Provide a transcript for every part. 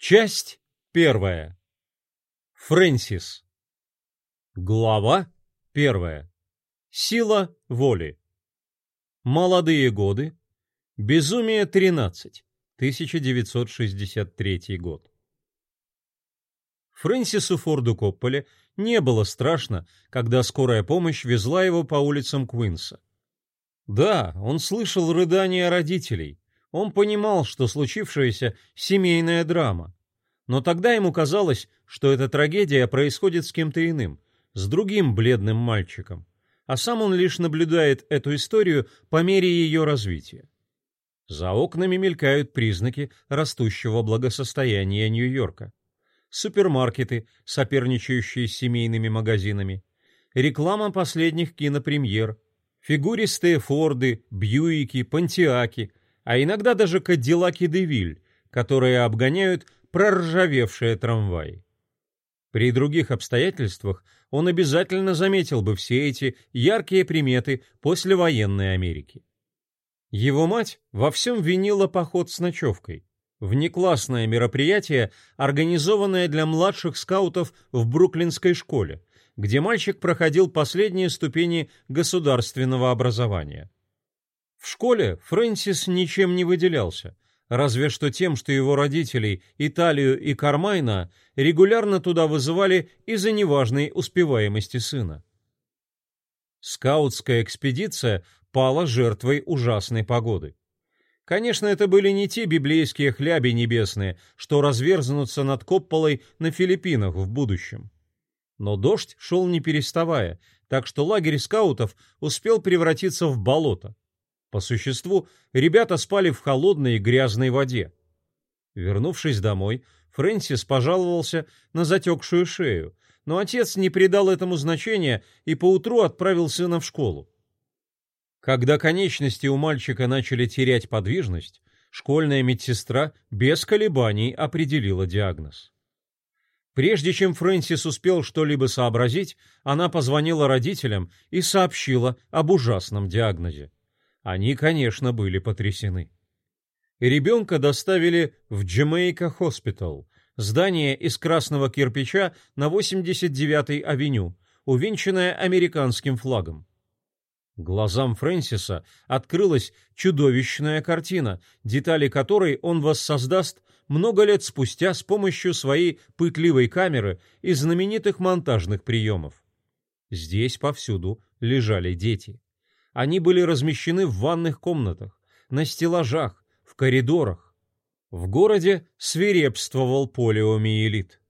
Часть первая. Фрэнсис. Глава первая. Сила воли. Молодые годы. Безумие 13. 1963 год. Фрэнсису Форду Копполе не было страшно, когда скорая помощь везла его по улицам Квинса. Да, он слышал рыдания родителей, он понимал, что случившееся — семейная драма. Но тогда ему казалось, что эта трагедия происходит с кем-то иным, с другим бледным мальчиком, а сам он лишь наблюдает эту историю по мере ее развития. За окнами мелькают признаки растущего благосостояния Нью-Йорка. Супермаркеты, соперничающие с семейными магазинами, реклама последних кинопремьер, фигуристые Форды, Бьюики, Пантиаки, а иногда даже Кадиллаки Девиль, которые обгоняют проржавевшие трамваи. При других обстоятельствах он обязательно заметил бы все эти яркие приметы послевоенной Америки. Его мать во всем винила поход с ночевкой, внеклассное мероприятие, организованное для младших скаутов в бруклинской школе, где мальчик проходил последние ступени государственного образования. В школе Фрэнсис ничем не выделялся, разве что тем, что его родителей, Италию и Кармайна, регулярно туда вызывали из-за неважной успеваемости сына. Скаутская экспедиция пала жертвой ужасной погоды. Конечно, это были не те библейские хляби небесные, что разверзнутся над Копполой на Филиппинах в будущем. Но дождь шел не переставая, так что лагерь скаутов успел превратиться в болото. По существу, ребята спали в холодной и грязной воде. Вернувшись домой, Фрэнсис пожаловался на затекшую шею, но отец не придал этому значения и поутру отправил сына в школу. Когда конечности у мальчика начали терять подвижность, школьная медсестра без колебаний определила диагноз. Прежде чем Фрэнсис успел что-либо сообразить, она позвонила родителям и сообщила об ужасном диагнозе. Они, конечно, были потрясены. Ребенка доставили в Jamaica Hospital, здание из красного кирпича на 89-й авеню, увенчанное американским флагом. Глазам Фрэнсиса открылась чудовищная картина, детали которой он воссоздаст много лет спустя с помощью своей пытливой камеры и знаменитых монтажных приемов. Здесь повсюду лежали дети. Они были размещены в ванных комнатах, на стеллажах, в коридорах. В городе свирепствовал полиомиелит.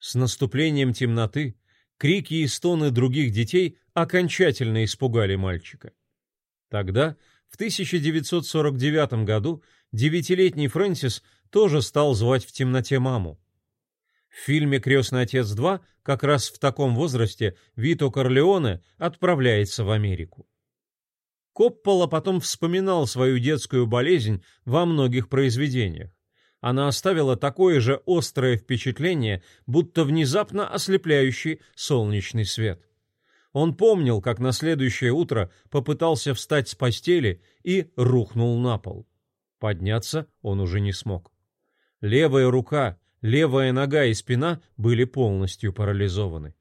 С наступлением темноты крики и стоны других детей окончательно испугали мальчика. Тогда, в 1949 году, девятилетний Фрэнсис тоже стал звать в темноте маму. В фильме «Крестный отец 2» как раз в таком возрасте Вито Корлеоне отправляется в Америку. Коппола потом вспоминал свою детскую болезнь во многих произведениях. Она оставила такое же острое впечатление, будто внезапно ослепляющий солнечный свет. Он помнил, как на следующее утро попытался встать с постели и рухнул на пол. Подняться он уже не смог. Левая рука, левая нога и спина были полностью парализованы.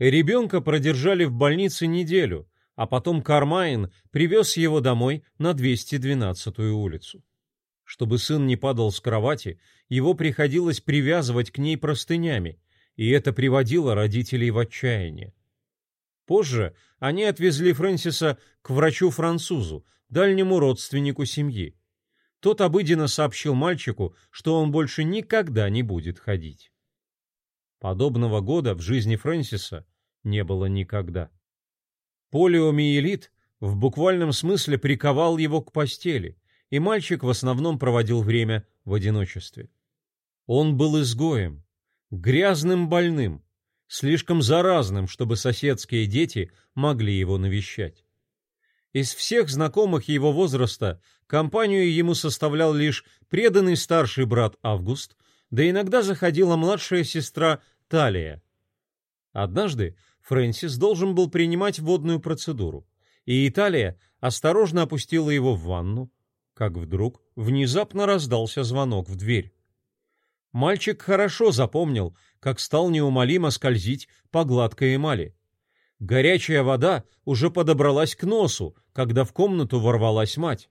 Ребенка продержали в больнице неделю, а потом Кармайн привез его домой на 212-ю улицу. Чтобы сын не падал с кровати, его приходилось привязывать к ней простынями, и это приводило родителей в отчаяние. Позже они отвезли Фрэнсиса к врачу-французу, дальнему родственнику семьи. Тот обыденно сообщил мальчику, что он больше никогда не будет ходить. Подобного года в жизни Фрэнсиса не было никогда. Полиомиелит в буквальном смысле приковал его к постели, и мальчик в основном проводил время в одиночестве. Он был изгоем, грязным больным, слишком заразным, чтобы соседские дети могли его навещать. Из всех знакомых его возраста компанию ему составлял лишь преданный старший брат Август, да иногда заходила младшая сестра Талия. Однажды Фрэнсис должен был принимать водную процедуру, и Италия осторожно опустила его в ванну, как вдруг внезапно раздался звонок в дверь. Мальчик хорошо запомнил, как стал неумолимо скользить по гладкой эмали. Горячая вода уже подобралась к носу, когда в комнату ворвалась мать.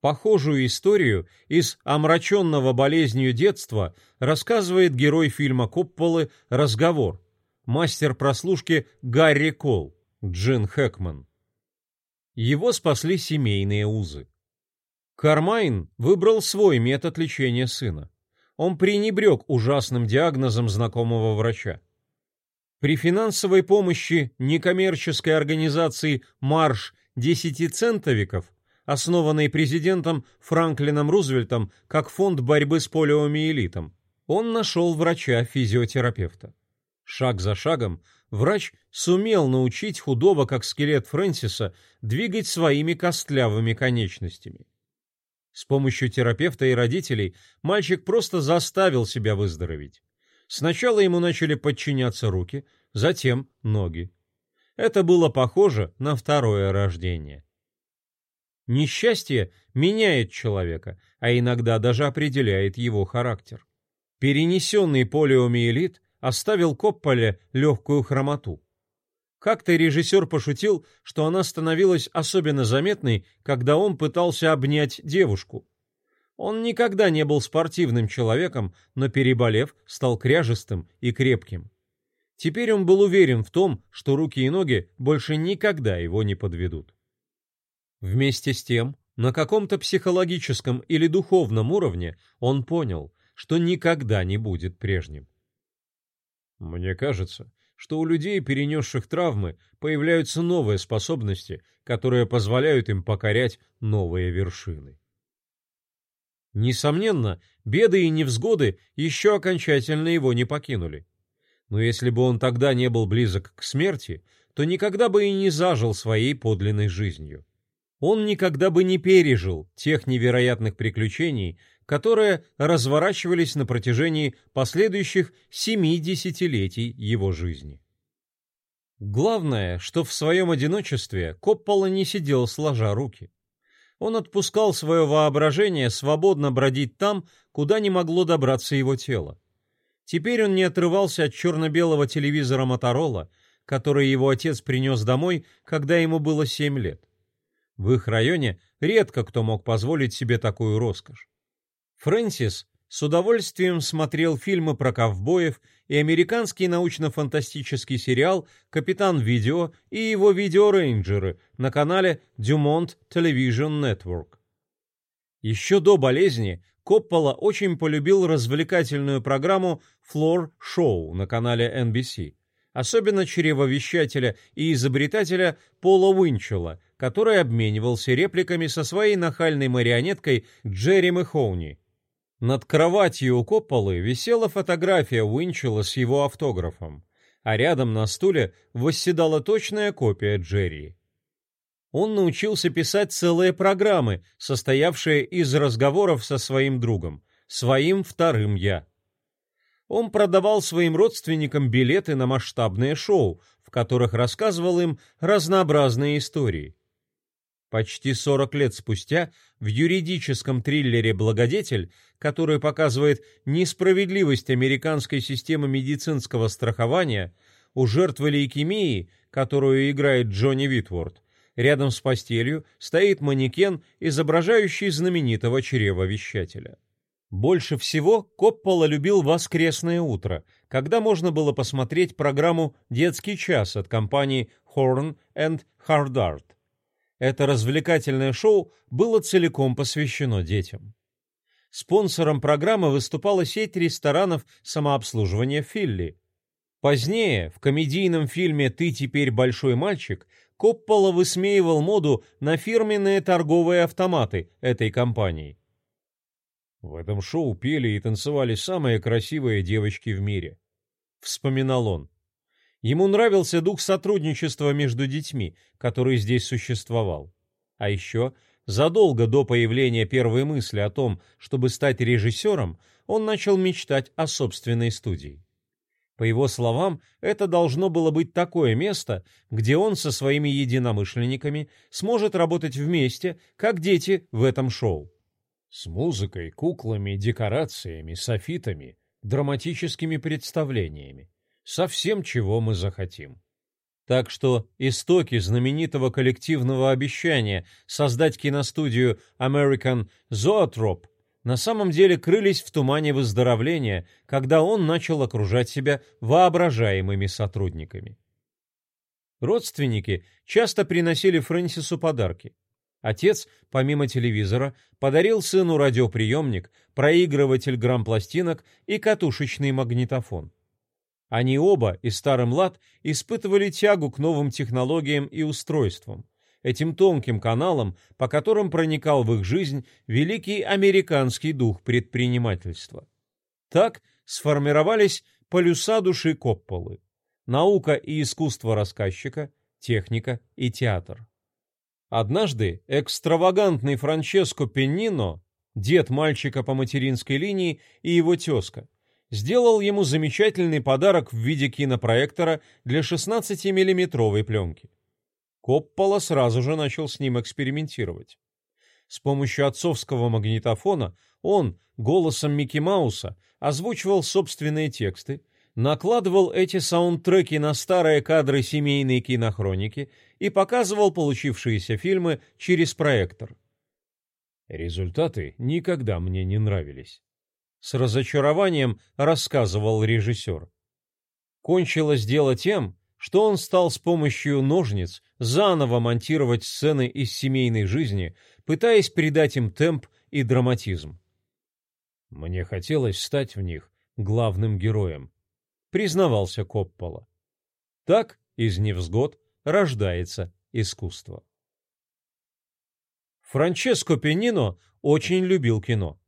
Похожую историю из омраченного болезнью детства рассказывает герой фильма Копполы «Разговор», мастер прослушки Гарри Кол, Джин Хэкман. Его спасли семейные узы. Кармайн выбрал свой метод лечения сына. Он пренебрег ужасным диагнозом знакомого врача. При финансовой помощи некоммерческой организации «Марш» десятицентовиков, основанной президентом Франклином Рузвельтом как фонд борьбы с полиомиелитом, он нашел врача-физиотерапевта. Шаг за шагом врач сумел научить худого, как скелет Фрэнсиса, двигать своими костлявыми конечностями. С помощью терапевта и родителей мальчик просто заставил себя выздороветь. Сначала ему начали подчиняться руки, затем ноги. Это было похоже на второе рождение. Несчастье меняет человека, а иногда даже определяет его характер. Перенесенный полиомиелит оставил Копполе легкую хромоту. Как-то режиссер пошутил, что она становилась особенно заметной, когда он пытался обнять девушку. Он никогда не был спортивным человеком, но, переболев, стал кряжестым и крепким. Теперь он был уверен в том, что руки и ноги больше никогда его не подведут. Вместе с тем, на каком-то психологическом или духовном уровне он понял, что никогда не будет прежним. Мне кажется, что у людей, перенесших травмы, появляются новые способности, которые позволяют им покорять новые вершины. Несомненно, беды и невзгоды еще окончательно его не покинули. Но если бы он тогда не был близок к смерти, то никогда бы и не зажил своей подлинной жизнью. Он никогда бы не пережил тех невероятных приключений, которые разворачивались на протяжении последующих семи десятилетий его жизни. Главное, что в своем одиночестве Коппола не сидел сложа руки. Он отпускал свое воображение свободно бродить там, куда не могло добраться его тело. Теперь он не отрывался от черно-белого телевизора Моторола, который его отец принес домой, когда ему было семь лет. В их районе редко кто мог позволить себе такую роскошь. Фрэнсис с удовольствием смотрел фильмы про ковбоев и американский научно-фантастический сериал «Капитан Видео» и его «Видеорейнджеры» на канале Dumont Television Network. Еще до болезни Коппола очень полюбил развлекательную программу «Floor Show» на канале NBC, особенно чревовещателя и изобретателя Пола Уинчела, который обменивался репликами со своей нахальной марионеткой Джерри Мэхоуни – над кроватью у Копполы висела фотография Уинчела с его автографом, а рядом на стуле восседала точная копия Джерри. Он научился писать целые программы, состоявшие из разговоров со своим другом, своим вторым «я». Он продавал своим родственникам билеты на масштабные шоу, в которых рассказывал им разнообразные истории. Почти 40 лет спустя в юридическом триллере «Благодетель», который показывает несправедливость американской системы медицинского страхования, у жертвы лейкемии, которую играет Джонни Витворд, рядом с постелью стоит манекен, изображающий знаменитого чревовещателя. Больше всего Коппола любил воскресное утро, когда можно было посмотреть программу «Детский час» от компании Horn and Hardart. Это развлекательное шоу было целиком посвящено детям. Спонсором программы выступала сеть ресторанов самообслуживания Филли. Позднее, в комедийном фильме «Ты теперь большой мальчик», Коппола высмеивал моду на фирменные торговые автоматы этой компании. В этом шоу пели и танцевали самые красивые девочки в мире. Вспоминал он. Ему нравился дух сотрудничества между детьми, который здесь существовал. А еще, задолго до появления первой мысли о том, чтобы стать режиссером, он начал мечтать о собственной студии. По его словам, это должно было быть такое место, где он со своими единомышленниками сможет работать вместе, как дети в этом шоу. С музыкой, куклами, декорациями, софитами, драматическими представлениями, со всем, чего мы захотим. Так что истоки знаменитого коллективного обещания создать киностудию American Zoetrope на самом деле крылись в тумане выздоровления, когда он начал окружать себя воображаемыми сотрудниками. Родственники часто приносили Фрэнсису подарки. Отец, помимо телевизора, подарил сыну радиоприемник, проигрыватель грампластинок и катушечный магнитофон. Они оба и старый млад испытывали тягу к новым технологиям и устройствам, этим тонким каналам, по которым проникал в их жизнь великий американский дух предпринимательства. Так сформировались полюса души Копполы – наука и искусство рассказчика, техника и театр. Однажды экстравагантный Франческо Пеннино, дед мальчика по материнской линии и его тезка, сделал ему замечательный подарок в виде кинопроектора для 16-миллиметровой пленки. Коппола сразу же начал с ним экспериментировать. С помощью отцовского магнитофона он голосом Микки Мауса озвучивал собственные тексты, накладывал эти саундтреки на старые кадры семейной кинохроники и показывал получившиеся фильмы через проектор. Результаты никогда мне не нравились с разочарованием рассказывал режиссер. Кончилось дело тем, что он стал с помощью ножниц заново монтировать сцены из семейной жизни, пытаясь придать им темп и драматизм. Мне хотелось стать в них главным героем, признавался Коппола. Так из невзгод рождается искусство. Франческо Пенино очень любил кино.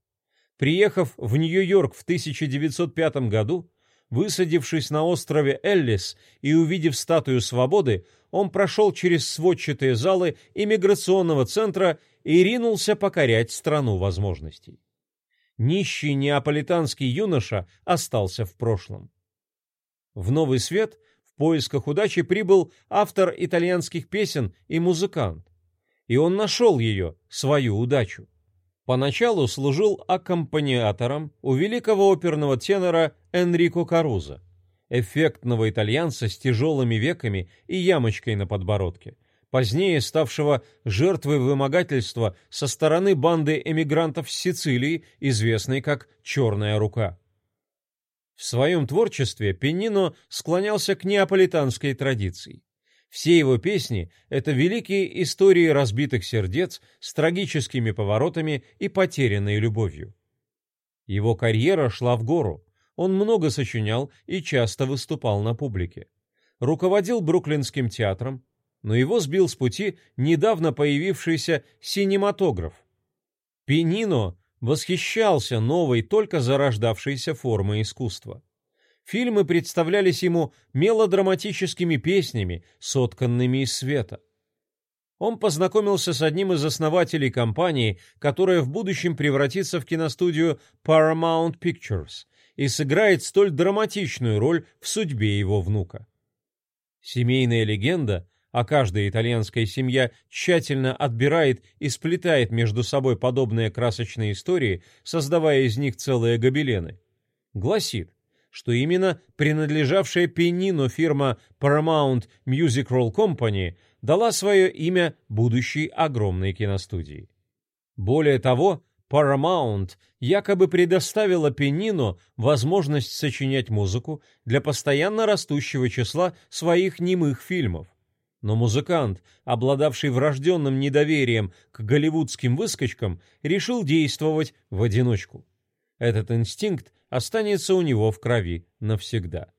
Приехав в Нью-Йорк в 1905 году, высадившись на острове Эллис и увидев статую свободы, он прошел через сводчатые залы иммиграционного центра и ринулся покорять страну возможностей. Нищий неаполитанский юноша остался в прошлом. В Новый Свет в поисках удачи прибыл автор итальянских песен и музыкант, и он нашел ее, свою удачу. Поначалу служил аккомпаниатором у великого оперного тенора Энрико Каруза, эффектного итальянца с тяжелыми веками и ямочкой на подбородке, позднее ставшего жертвой вымогательства со стороны банды эмигрантов с Сицилии, известной как «Черная рука». В своем творчестве Пеннино склонялся к неаполитанской традиции. Все его песни — это великие истории разбитых сердец с трагическими поворотами и потерянной любовью. Его карьера шла в гору. Он много сочинял и часто выступал на публике. Руководил Бруклинским театром, но его сбил с пути недавно появившийся синематограф. Пенино восхищался новой, только зарождавшейся формой искусства. Фильмы представлялись ему мелодраматическими песнями, сотканными из света. Он познакомился с одним из основателей компании, которая в будущем превратится в киностудию Paramount Pictures и сыграет столь драматичную роль в судьбе его внука. Семейная легенда, а каждая итальянская семья тщательно отбирает и сплетает между собой подобные красочные истории, создавая из них целые гобелены, гласит, что именно принадлежавшая Пенино фирма Paramount Music Roll Company дала свое имя будущей огромной киностудии. Более того, Paramount якобы предоставила Пенино возможность сочинять музыку для постоянно растущего числа своих немых фильмов. Но музыкант, обладавший врожденным недоверием к голливудским выскочкам, решил действовать в одиночку. Этот инстинкт останется у него в крови навсегда.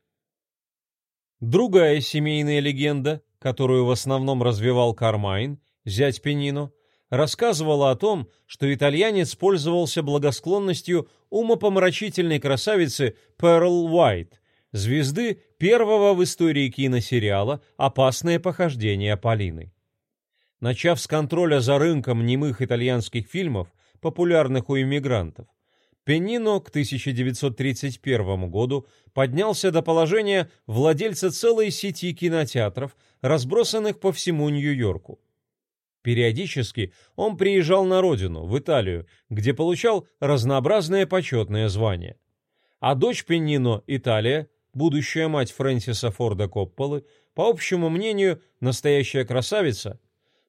Другая семейная легенда, которую в основном развивал Кармайн, зять Пенино, рассказывала о том, что итальянец пользовался благосклонностью умопомрачительной красавицы Перл Уайт, звезды первого в истории киносериала «Опасное похождение Полины». Начав с контроля за рынком немых итальянских фильмов, популярных у иммигрантов, Пенино к 1931 году поднялся до положения владельца целой сети кинотеатров, разбросанных по всему Нью-Йорку. Периодически он приезжал на родину, в Италию, где получал разнообразные почетные звания. А дочь Пеннино, Италия, будущая мать Фрэнсиса Форда Копполы, по общему мнению, настоящая красавица,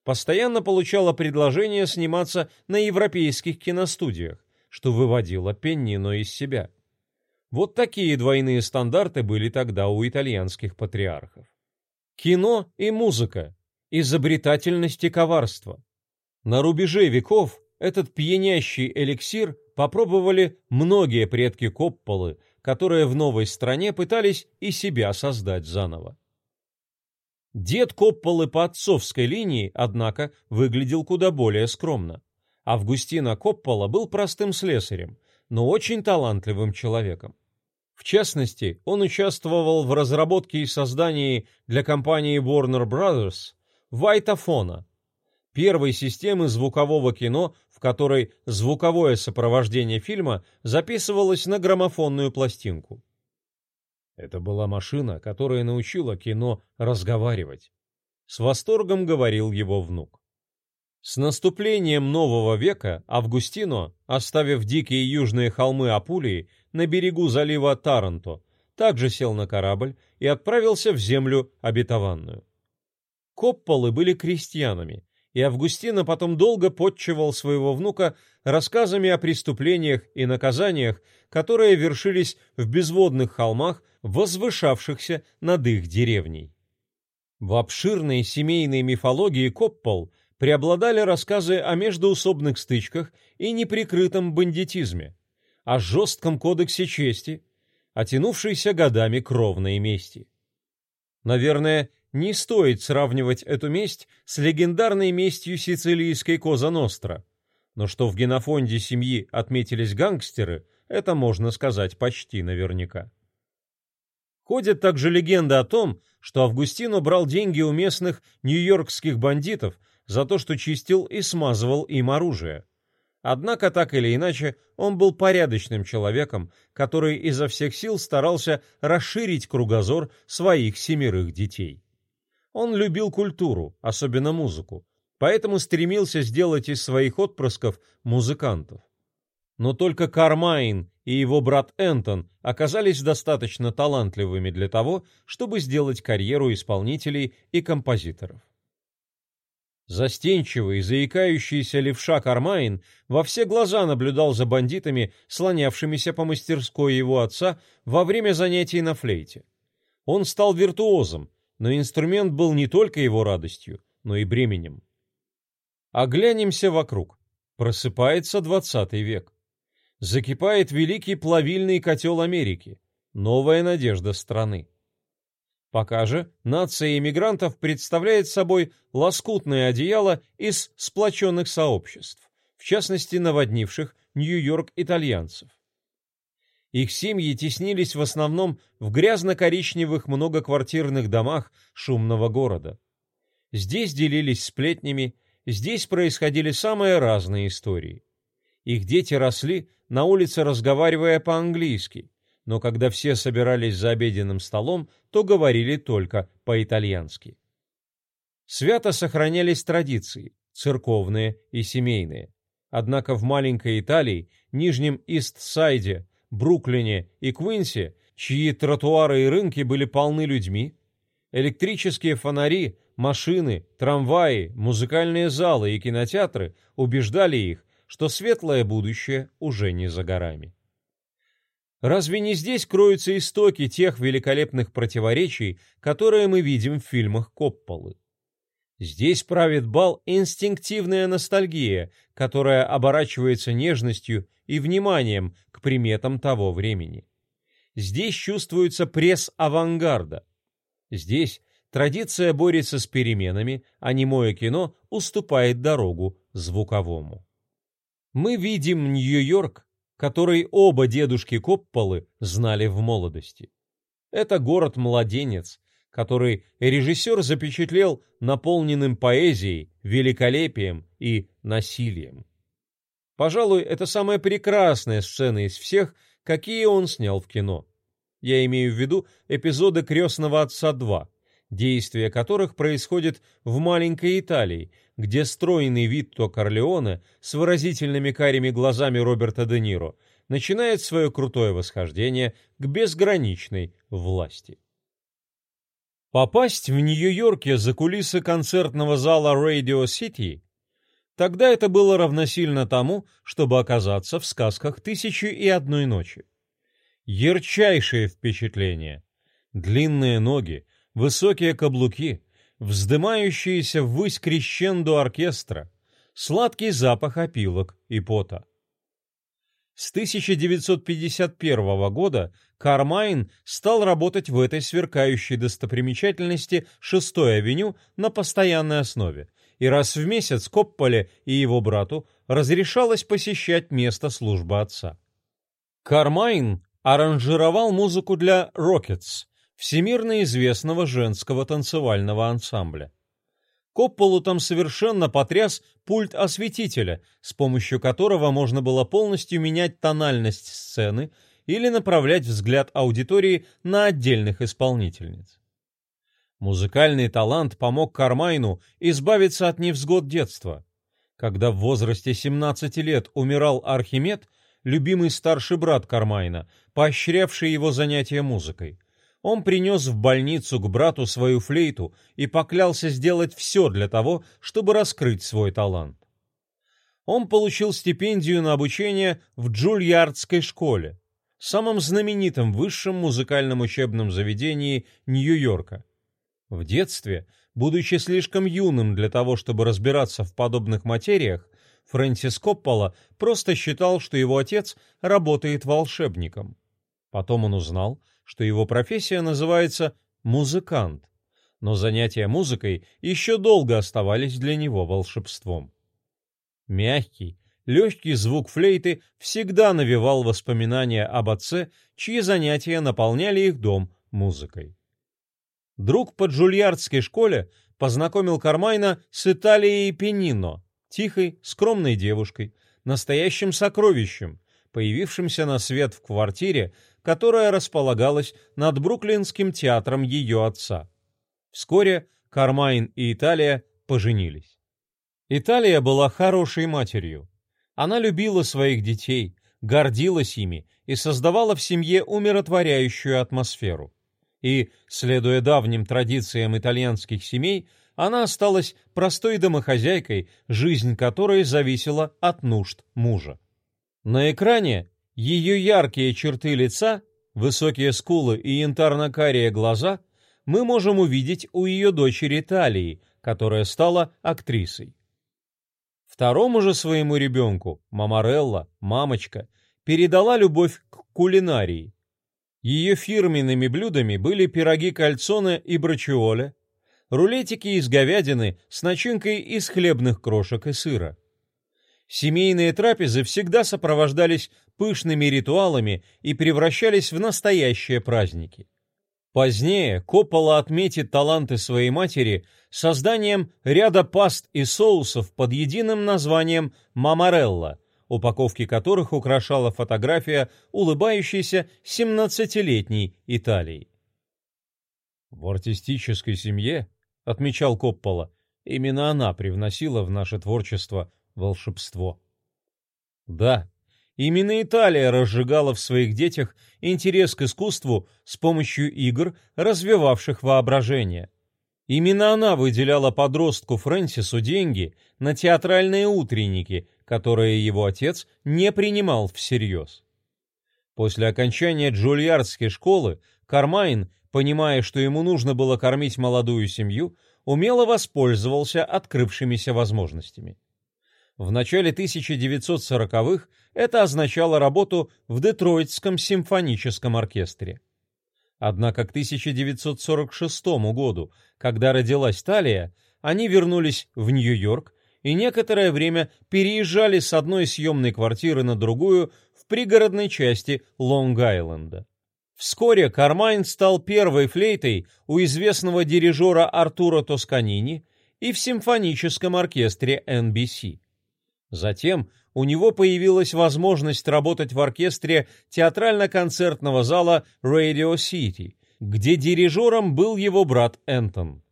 постоянно получала предложение сниматься на европейских киностудиях, что выводило Пеннино из себя. Вот такие двойные стандарты были тогда у итальянских патриархов. Кино и музыка, изобретательность и коварство. На рубеже веков этот пьянящий эликсир попробовали многие предки Копполы, которые в новой стране пытались и себя создать заново. Дед Копполы по отцовской линии, однако, выглядел куда более скромно. Августина Коппола был простым слесарем, но очень талантливым человеком. В частности, он участвовал в разработке и создании для компании Warner Brothers Вайтафона, первой системы звукового кино, в которой звуковое сопровождение фильма записывалось на граммофонную пластинку. Это была машина, которая научила кино разговаривать. С восторгом говорил его внук. С наступлением нового века Августино, оставив дикие южные холмы Апулии на берегу залива Таранто, также сел на корабль и отправился в землю обетованную. Копполы были крестьянами, и Августино потом долго подчивал своего внука рассказами о преступлениях и наказаниях, которые вершились в безводных холмах, возвышавшихся над их деревней. В обширной семейной мифологии Коппол преобладали рассказы о междоусобных стычках и неприкрытом бандитизме, о жестком кодексе чести, о тянувшейся годами кровной мести. Наверное, не стоит сравнивать эту месть с легендарной местью сицилийской Коза Ностра, но что в генофонде семьи отметились гангстеры, это можно сказать почти наверняка. Ходит также легенда о том, что Августино брал деньги у местных нью-йоркских бандитов за то, что чистил и смазывал им оружие. Однако, так или иначе, он был порядочным человеком, который изо всех сил старался расширить кругозор своих семерых детей. Он любил культуру, особенно музыку, поэтому стремился сделать из своих отпрысков музыкантов. Но только Кармайн и его брат Энтон оказались достаточно талантливыми для того, чтобы сделать карьеру исполнителей и композиторов. Застенчивый, заикающийся левша Кармайн во все глаза наблюдал за бандитами, слонявшимися по мастерской его отца во время занятий на флейте. Он стал виртуозом, но инструмент был не только его радостью, но и бременем. Оглянемся вокруг. Просыпается двадцатый век. Закипает великий плавильный котел Америки, новая надежда страны. Пока же нация иммигрантов представляет собой лоскутное одеяло из сплоченных сообществ, в частности наводнивших Нью-Йорк итальянцев. Их семьи теснились в основном в грязно-коричневых многоквартирных домах шумного города. Здесь делились сплетнями, здесь происходили самые разные истории. Их дети росли, на улице разговаривая по-английски, но когда все собирались за обеденным столом, то говорили только по-итальянски. Свято сохранялись традиции, церковные и семейные. Однако в маленькой Италии, Нижнем Ист-Сайде, Бруклине и Квинсе, чьи тротуары и рынки были полны людьми, электрические фонари, машины, трамваи, музыкальные залы и кинотеатры убеждали их, что светлое будущее уже не за горами. Разве не здесь кроются истоки тех великолепных противоречий, которые мы видим в фильмах Копполы? Здесь правит бал инстинктивная ностальгия, которая оборачивается нежностью и вниманием к приметам того времени. Здесь чувствуется пресс авангарда. Здесь традиция борется с переменами, а немое кино уступает дорогу звуковому. Мы видим Нью-Йорк который оба дедушки Копполы знали в молодости. Это город-младенец, который режиссер запечатлел наполненным поэзией, великолепием и насилием. Пожалуй, это самая прекрасная сцена из всех, какие он снял в кино. Я имею в виду эпизоды «Крестного отца 2», действие которых происходит в маленькой Италии, где стройный Витто Корлеоне с выразительными карими глазами Роберта Де Ниро начинает свое крутое восхождение к безграничной власти. Попасть в Нью-Йорке за кулисы концертного зала Radio City тогда это было равносильно тому, чтобы оказаться в сказках «Тысячи и одной ночи». Ярчайшее впечатление. Длинные ноги, высокие каблуки, вздымающиеся ввысь крещенду оркестра, сладкий запах опилок и пота. С 1951 года Кармайн стал работать в этой сверкающей достопримечательности 6-й авеню на постоянной основе, и раз в месяц Копполе и его брату разрешалось посещать место службы отца. Кармайн аранжировал музыку для «Rockettes», всемирно известного женского танцевального ансамбля. Копполу там совершенно потряс пульт осветителя, с помощью которого можно было полностью менять тональность сцены или направлять взгляд аудитории на отдельных исполнительниц. Музыкальный талант помог Кармайну избавиться от невзгод детства. Когда в возрасте 17 лет умирал Архимед, любимый старший брат Кармайна, поощрявший его занятия музыкой, он принес в больницу к брату свою флейту и поклялся сделать все для того, чтобы раскрыть свой талант. Он получил стипендию на обучение в Джульярдской школе, самом знаменитом высшем музыкальном учебном заведении Нью-Йорка. В детстве, будучи слишком юным для того, чтобы разбираться в подобных материях, Фрэнсис Коппола просто считал, что его отец работает волшебником. Потом он узнал, что его профессия называется музыкант, но занятия музыкой еще долго оставались для него волшебством. Мягкий, легкий звук флейты всегда навевал воспоминания об отце, чьи занятия наполняли их дом музыкой. Друг по джульярдской школе познакомил Кармайна с Италией Пенино, тихой, скромной девушкой, настоящим сокровищем, появившимся на свет в квартире, которая располагалась над Бруклинским театром ее отца. Вскоре Кармайн и Италия поженились. Италия была хорошей матерью. Она любила своих детей, гордилась ими и создавала в семье умиротворяющую атмосферу. И, следуя давним традициям итальянских семей, она осталась простой домохозяйкой, жизнь которой зависела от нужд мужа. На экране ее яркие черты лица, высокие скулы и янтарно-карие глаза мы можем увидеть у ее дочери Талии, которая стала актрисой. Второму же своему ребенку, Мамарелла, мамочка, передала любовь к кулинарии. Ее фирменными блюдами были пироги кальцоне и брачиоле, рулетики из говядины с начинкой из хлебных крошек и сыра. Семейные трапезы всегда сопровождались пышными ритуалами и превращались в настоящие праздники. Позднее Коппола отметит таланты своей матери созданием ряда паст и соусов под единым названием «Мамарелла», упаковки которых украшала фотография улыбающейся 17-летней Италии. В артистической семье, отмечал Коппола, именно она привносила в наше творчество волшебство. Да, именно Италия разжигала в своих детях интерес к искусству с помощью игр, развивавших воображение. Именно она выделяла подростку Фрэнсису деньги на театральные утренники, которые его отец не принимал всерьез. После окончания Джульярдской школы Кармайн, понимая, что ему нужно было кормить молодую семью, умело воспользовался открывшимися возможностями. В начале 1940-х это означало работу в Детройтском симфоническом оркестре. Однако к 1946 году, когда родилась Талия, они вернулись в Нью-Йорк и некоторое время переезжали с одной съемной квартиры на другую в пригородной части Лонг-Айленда. Вскоре Кармайн стал первой флейтой у известного дирижера Артура Тосканини и в симфоническом оркестре NBC. Затем у него появилась возможность работать в оркестре театрально-концертного зала Radio City, где дирижером был его брат Энтон.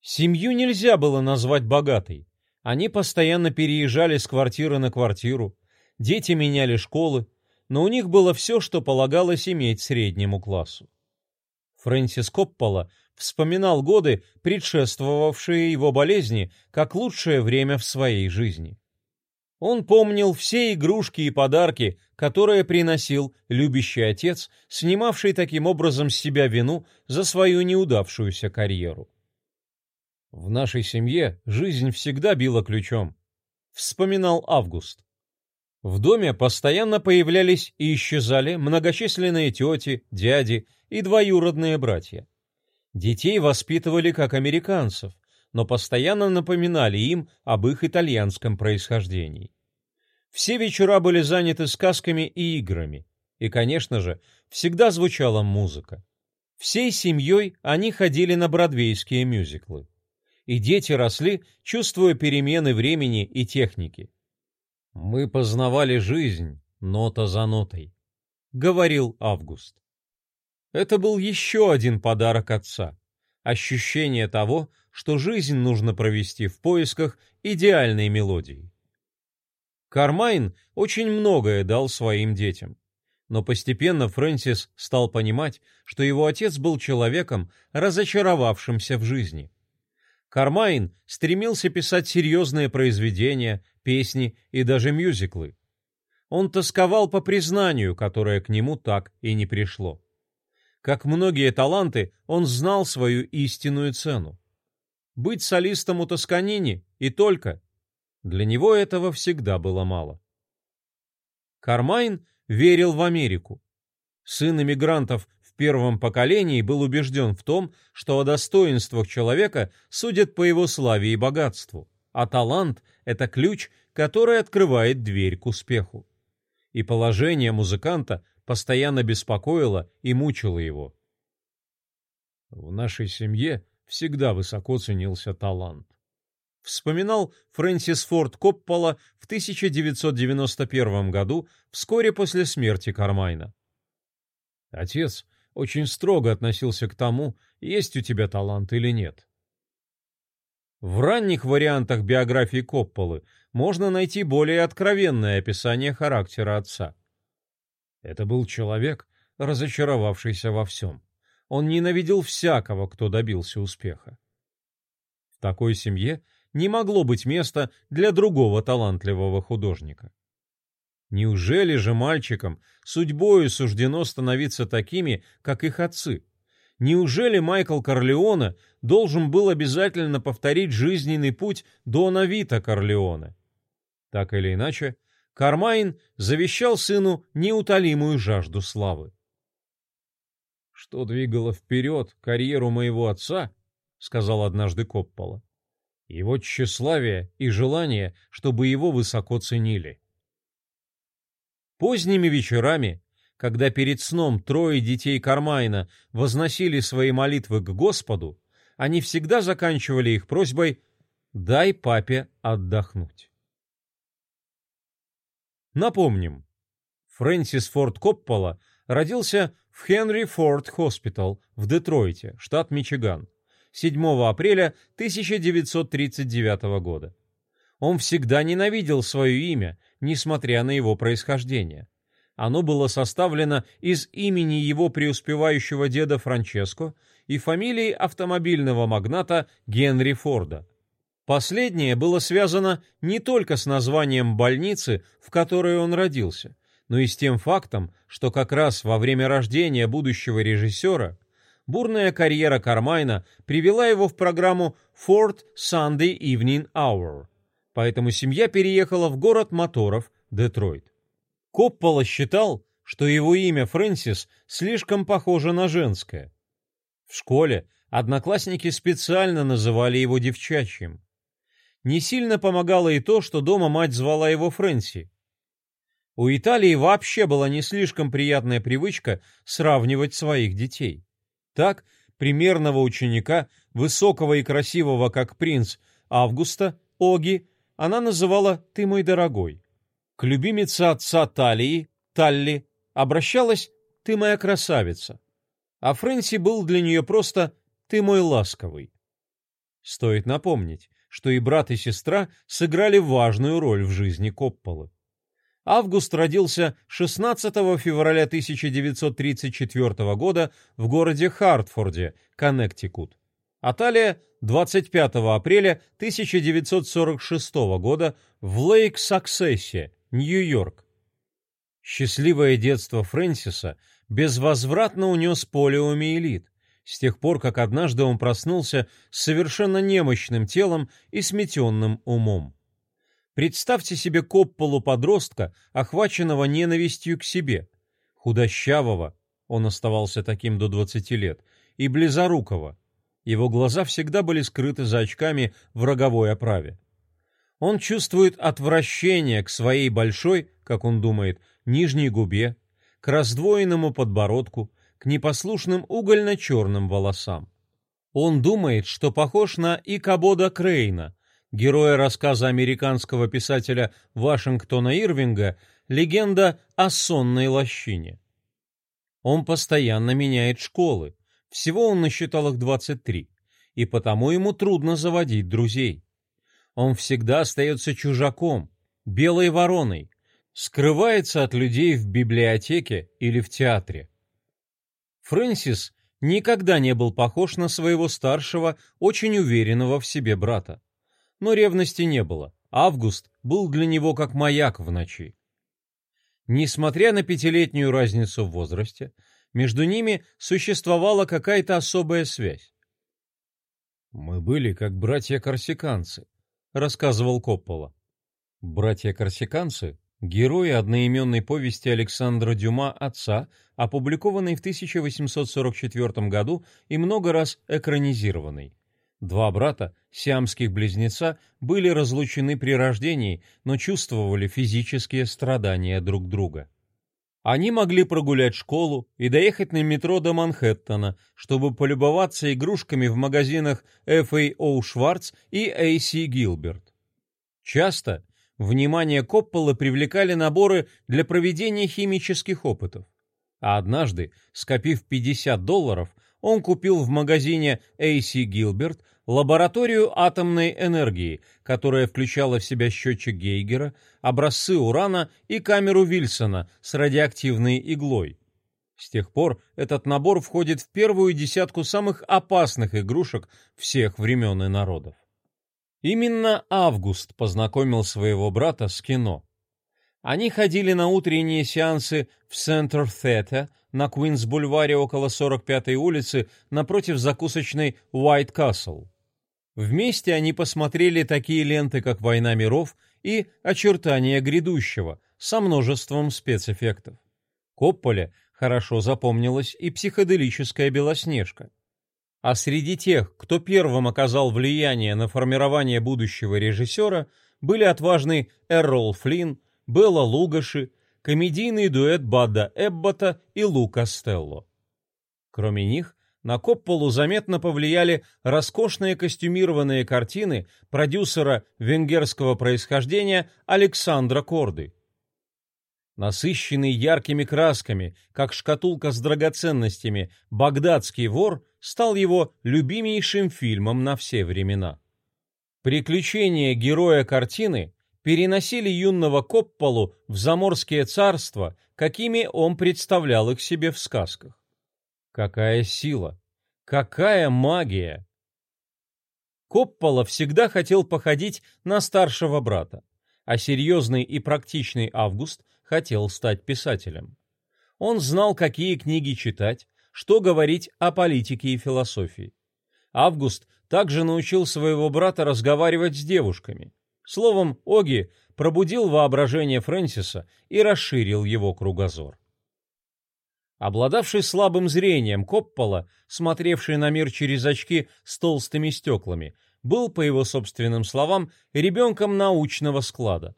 Семью нельзя было назвать богатой. Они постоянно переезжали с квартиры на квартиру, дети меняли школы, но у них было все, что полагалось иметь среднему классу. Фрэнсис Коппола вспоминал годы, предшествовавшие его болезни, как лучшее время в своей жизни. Он помнил все игрушки и подарки, которые приносил любящий отец, снимавший таким образом с себя вину за свою неудавшуюся карьеру. В нашей семье жизнь всегда била ключом, вспоминал Август. В доме постоянно появлялись и исчезали многочисленные тети, дяди и двоюродные братья. Детей воспитывали как американцев, но постоянно напоминали им об их итальянском происхождении. Все вечера были заняты сказками и играми, и, конечно же, всегда звучала музыка. Всей семьей они ходили на бродвейские мюзиклы. И дети росли, чувствуя перемены времени и техники. «Мы познавали жизнь нота за нотой», — говорил Август. Это был еще один подарок отца. Ощущение того, что жизнь нужно провести в поисках идеальной мелодии. Кармайн очень многое дал своим детям. Но постепенно Фрэнсис стал понимать, что его отец был человеком, разочаровавшимся в жизни. Кармайн стремился писать серьезные произведения, песни и даже мюзиклы. Он тосковал по признанию, которое к нему так и не пришло. Как многие таланты, он знал свою истинную цену быть солистом у Тосканини и только. Для него этого всегда было мало. Кармайн верил в Америку. Сын эмигрантов в первом поколении был убежден в том, что о достоинствах человека судят по его славе и богатству, а талант — это ключ, который открывает дверь к успеху. И положение музыканта постоянно беспокоило и мучило его. В нашей семье всегда высоко ценился талант. Вспоминал Фрэнсис Форд Коппола в 1991 году, вскоре после смерти Кармайна. Отец очень строго относился к тому, есть у тебя талант или нет. В ранних вариантах биографии Копполы можно найти более откровенное описание характера отца. Это был человек, разочаровавшийся во всем. Он ненавидел всякого, кто добился успеха. В такой семье не могло быть места для другого талантливого художника. Неужели же мальчикам судьбою суждено становиться такими, как их отцы? Неужели Майкл Корлеоне должен был обязательно повторить жизненный путь Дона Вита Корлеоне? Так или иначе, Кармайн завещал сыну неутолимую жажду славы. Что двигало вперед карьеру моего отца, сказал однажды Коппола, его тщеславие и желание, чтобы его высоко ценили. Поздними вечерами, когда перед сном трое детей Кармайна возносили свои молитвы к Господу, они всегда заканчивали их просьбой «дай папе отдохнуть». Напомним, Фрэнсис Форд Коппола родился в Хенри Форд Хоспитал в Детройте, штат Мичиган, 7 апреля 1939 года. Он всегда ненавидел свое имя, несмотря на его происхождение. Оно было составлено из имени его преуспевающего деда Франческо и фамилии автомобильного магната Генри Форда. Последнее было связано не только с названием больницы, в которой он родился, но и с тем фактом, что как раз во время рождения будущего режиссера бурная карьера Кармайна привела его в программу Ford Sunday Evening Hour, поэтому семья переехала в город моторов Детройт. Коппола считал, что его имя Фрэнсис слишком похоже на женское. В школе одноклассники специально называли его девчачьим. Не сильно помогало и то, что дома мать звала его Фрэнси, у Италии вообще была не слишком приятная привычка сравнивать своих детей. Так, примерного ученика, высокого и красивого, как принц, Августа, Оги, она называла «ты мой дорогой». К любимице отца Талии, Талли, обращалась «ты моя красавица». А Фрэнси был для нее просто «ты мой ласковый». Стоит напомнить, что и брат, и сестра сыграли важную роль в жизни Копполы. Август родился 16 февраля 1934 года в городе Хартфорде, Коннектикут. Аталия 25 апреля 1946 года в Лейк-Саксессе, Нью-Йорк. Счастливое детство Фрэнсиса безвозвратно унес полиомиелит, с тех пор, как однажды он проснулся с совершенно немощным телом и сметенным умом. Представьте себе Копполу-подростка, охваченного ненавистью к себе, худощавого, он оставался таким до 20 лет, и близорукого. Его глаза всегда были скрыты за очками в роговой оправе. Он чувствует отвращение к своей большой, как он думает, нижней губе, к раздвоенному подбородку, к непослушным угольно-черным волосам. Он думает, что похож на Икабода Крейна, героя рассказа американского писателя Вашингтона Ирвинга «Легенда о сонной лощине». Он постоянно меняет школы, всего он насчитал их 23, и потому ему трудно заводить друзей. Он всегда остается чужаком, белой вороной, скрывается от людей в библиотеке или в театре. Фрэнсис никогда не был похож на своего старшего, очень уверенного в себе брата но ревности не было. Август был для него как маяк в ночи. Несмотря на пятилетнюю разницу в возрасте, между ними существовала какая-то особая связь. «Мы были как братья-корсиканцы», — рассказывал Коппола. «Братья-корсиканцы» — герои одноименной повести Александра Дюма «Отца», опубликованной в 1844 году и много раз экранизированной. Два брата, сиамских близнеца, были разлучены при рождении, но чувствовали физические страдания друг друга. Они могли прогулять школу и доехать на метро до Манхэттена, чтобы полюбоваться игрушками в магазинах F.A.O. Schwartz и A.C. Gilbert. Часто внимание Коппола привлекали наборы для проведения химических опытов. А однажды, скопив 50 долларов, он купил в магазине AC Gilbert лабораторию атомной энергии, которая включала в себя счетчик Гейгера, образцы урана и камеру Вильсона с радиоактивной иглой. С тех пор этот набор входит в первую десятку самых опасных игрушек всех времен и народов. Именно Август познакомил своего брата с кино. Они ходили на утренние сеансы в Center Theatre на Квинс-бульваре около 45-й улицы напротив закусочной White Castle. Вместе они посмотрели такие ленты, как «Война миров» и «Очертания грядущего» со множеством спецэффектов. Копполе хорошо запомнилась и психоделическая «Белоснежка». А среди тех, кто первым оказал влияние на формирование будущего режиссера, были отважный Эррол Флинн, Белла Лугаши, комедийный дуэт Бадда Эббота и Лу Костелло. Кроме них, на Копполу заметно повлияли роскошные костюмированные картины продюсера венгерского происхождения Александра Корды. Насыщенный яркими красками, как шкатулка с драгоценностями, «Багдадский вор» стал его любимейшим фильмом на все времена. Приключения героя картины переносили юного Копполу в заморские царства, какими он представлял их себе в сказках. Какая сила! Какая магия! Коппола всегда хотел походить на старшего брата, а серьезный и практичный Август хотел стать писателем. Он знал, какие книги читать, что говорить о политике и философии. Август также научил своего брата разговаривать с девушками. Словом, Оги пробудил воображение Фрэнсиса и расширил его кругозор. Обладавший слабым зрением Коппола, смотревший на мир через очки с толстыми стеклами, был, по его собственным словам, ребенком научного склада.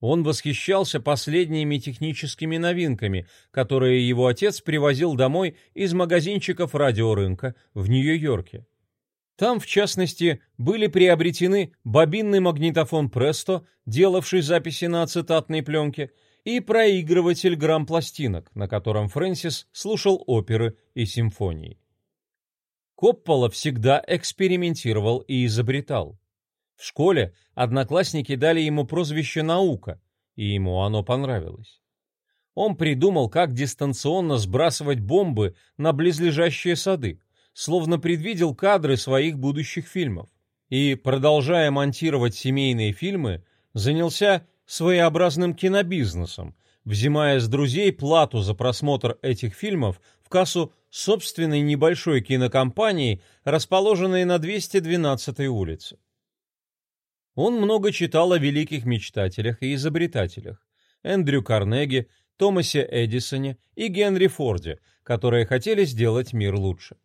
Он восхищался последними техническими новинками, которые его отец привозил домой из магазинчиков радиорынка в Нью-Йорке. Там, в частности, были приобретены бобинный магнитофон Престо, делавший записи на ацетатной пленке, и проигрыватель грамм-пластинок, на котором Фрэнсис слушал оперы и симфонии. Коппола всегда экспериментировал и изобретал. В школе одноклассники дали ему прозвище «Наука», и ему оно понравилось. Он придумал, как дистанционно сбрасывать бомбы на близлежащие сады, словно предвидел кадры своих будущих фильмов. И, продолжая монтировать семейные фильмы, занялся своеобразным кинобизнесом, взимая с друзей плату за просмотр этих фильмов в кассу собственной небольшой кинокомпании, расположенной на 212-й улице. Он много читал о великих мечтателях и изобретателях Эндрю Карнеги, Томасе Эдисоне и Генри Форде, которые хотели сделать мир лучше.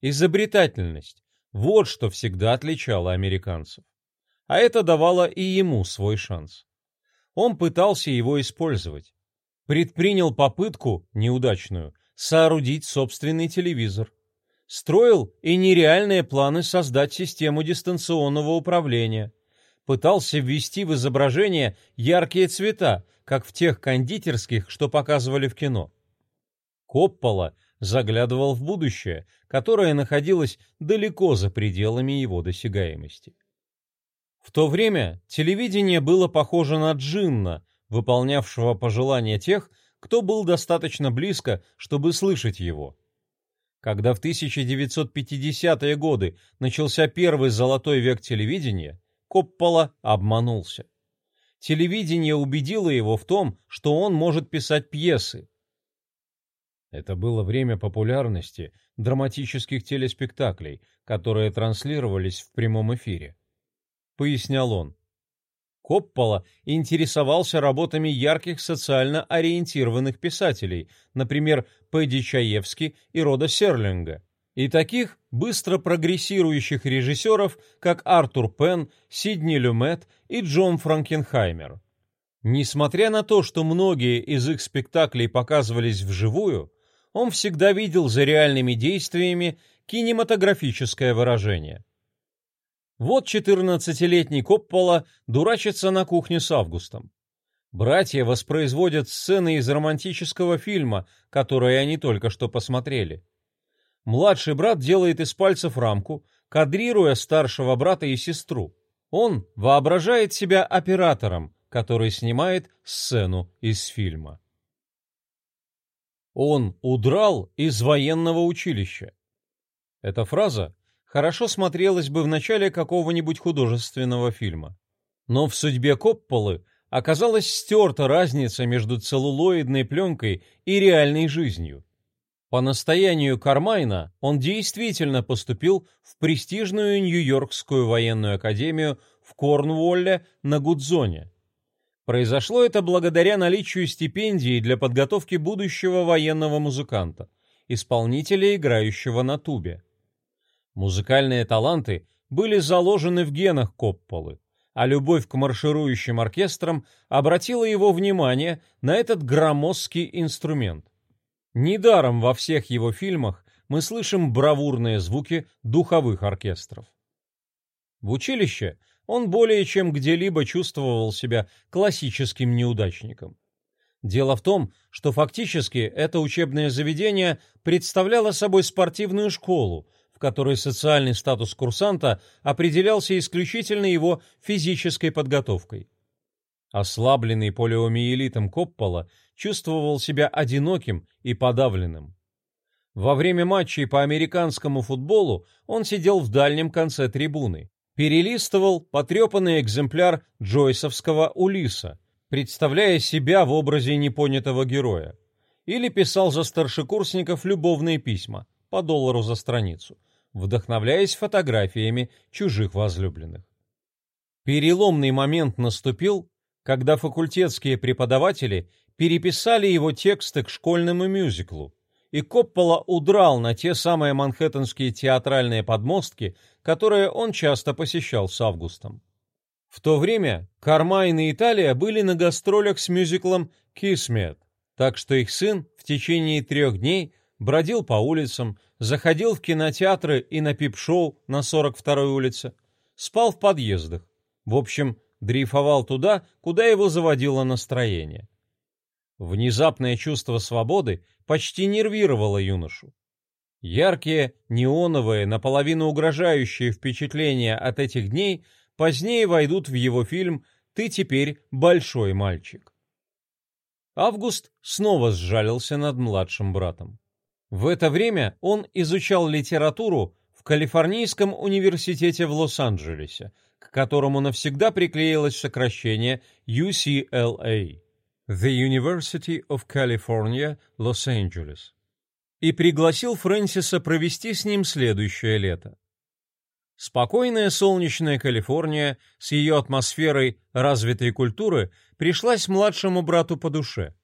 Изобретательность – вот что всегда отличало американцев. А это давало и ему свой шанс. Он пытался его использовать. Предпринял попытку, неудачную, соорудить собственный телевизор. Строил и нереальные планы создать систему дистанционного управления. Пытался ввести в изображение яркие цвета, как в тех кондитерских, что показывали в кино. Коппола заглядывал в будущее, которое находилось далеко за пределами его досягаемости. В то время телевидение было похоже на джинна, выполнявшего пожелания тех, кто был достаточно близко, чтобы слышать его. Когда в 1950-е годы начался первый золотой век телевидения, Коппола обманулся. Телевидение убедило его в том, что он может писать пьесы. Это было время популярности драматических телеспектаклей, которые транслировались в прямом эфире. Пояснял он. Коппола интересовался работами ярких социально ориентированных писателей, например, Пэдди Чаевски и Рода Серлинга, и таких быстро прогрессирующих режиссеров, как Артур Пен, Сидни Люмет и Джон Франкенхаймер. Несмотря на то, что многие из их спектаклей показывались вживую, он всегда видел за реальными действиями кинематографическое выражение. Вот 14-летний Коппола дурачится на кухне с Августом. Братья воспроизводят сцены из романтического фильма, которые они только что посмотрели. Младший брат делает из пальцев рамку, кадрируя старшего брата и сестру. Он воображает себя оператором, который снимает сцену из фильма. Он удрал из военного училища. Эта фраза хорошо смотрелась бы в начале какого-нибудь художественного фильма. Но в судьбе Копполы оказалась стерта разница между целлулоидной пленкой и реальной жизнью. По настоянию Кармайна он действительно поступил в престижную Нью-Йоркскую военную академию в Корнуолле на Гудзоне. Произошло это благодаря наличию стипендии для подготовки будущего военного музыканта, исполнителя, играющего на тубе. Музыкальные таланты были заложены в генах Копполы, а любовь к марширующим оркестрам обратила его внимание на этот громоздкий инструмент. Недаром во всех его фильмах мы слышим бравурные звуки духовых оркестров. В училище он более чем где-либо чувствовал себя классическим неудачником. Дело в том, что фактически это учебное заведение представляло собой спортивную школу, в которой социальный статус курсанта определялся исключительно его физической подготовкой. Ослабленный полиомиелитом Коппола чувствовал себя одиноким и подавленным. Во время матчей по американскому футболу он сидел в дальнем конце трибуны, перелистывал потрепанный экземпляр Джойсовского «Улиса», представляя себя в образе непонятого героя, или писал за старшекурсников любовные письма по доллару за страницу, вдохновляясь фотографиями чужих возлюбленных. Переломный момент наступил, когда факультетские преподаватели переписали его тексты к школьному мюзиклу, и Коппола удрал на те самые манхэттенские театральные подмостки, которые он часто посещал с Августом. В то время Кармайн и Италия были на гастролях с мюзиклом «Кисмет», так что их сын в течение трех дней бродил по улицам, заходил в кинотеатры и на пип-шоу на 42-й улице, спал в подъездах. В общем, дрейфовал туда, куда его заводило настроение. Внезапное чувство свободы почти нервировало юношу. Яркие, неоновые, наполовину угрожающие впечатления от этих дней позднее войдут в его фильм ты теперь большой мальчик. Август снова сжалился над младшим братом. В это время он изучал литературу в Калифорнийском университете в Лос-Анджелесе, к которому навсегда приклеилось сокращение UCLA – The University of California, Los Angeles, и пригласил Фрэнсиса провести с ним следующее лето. Спокойная солнечная Калифорния с ее атмосферой развитой культуры пришлась младшему брату по душе.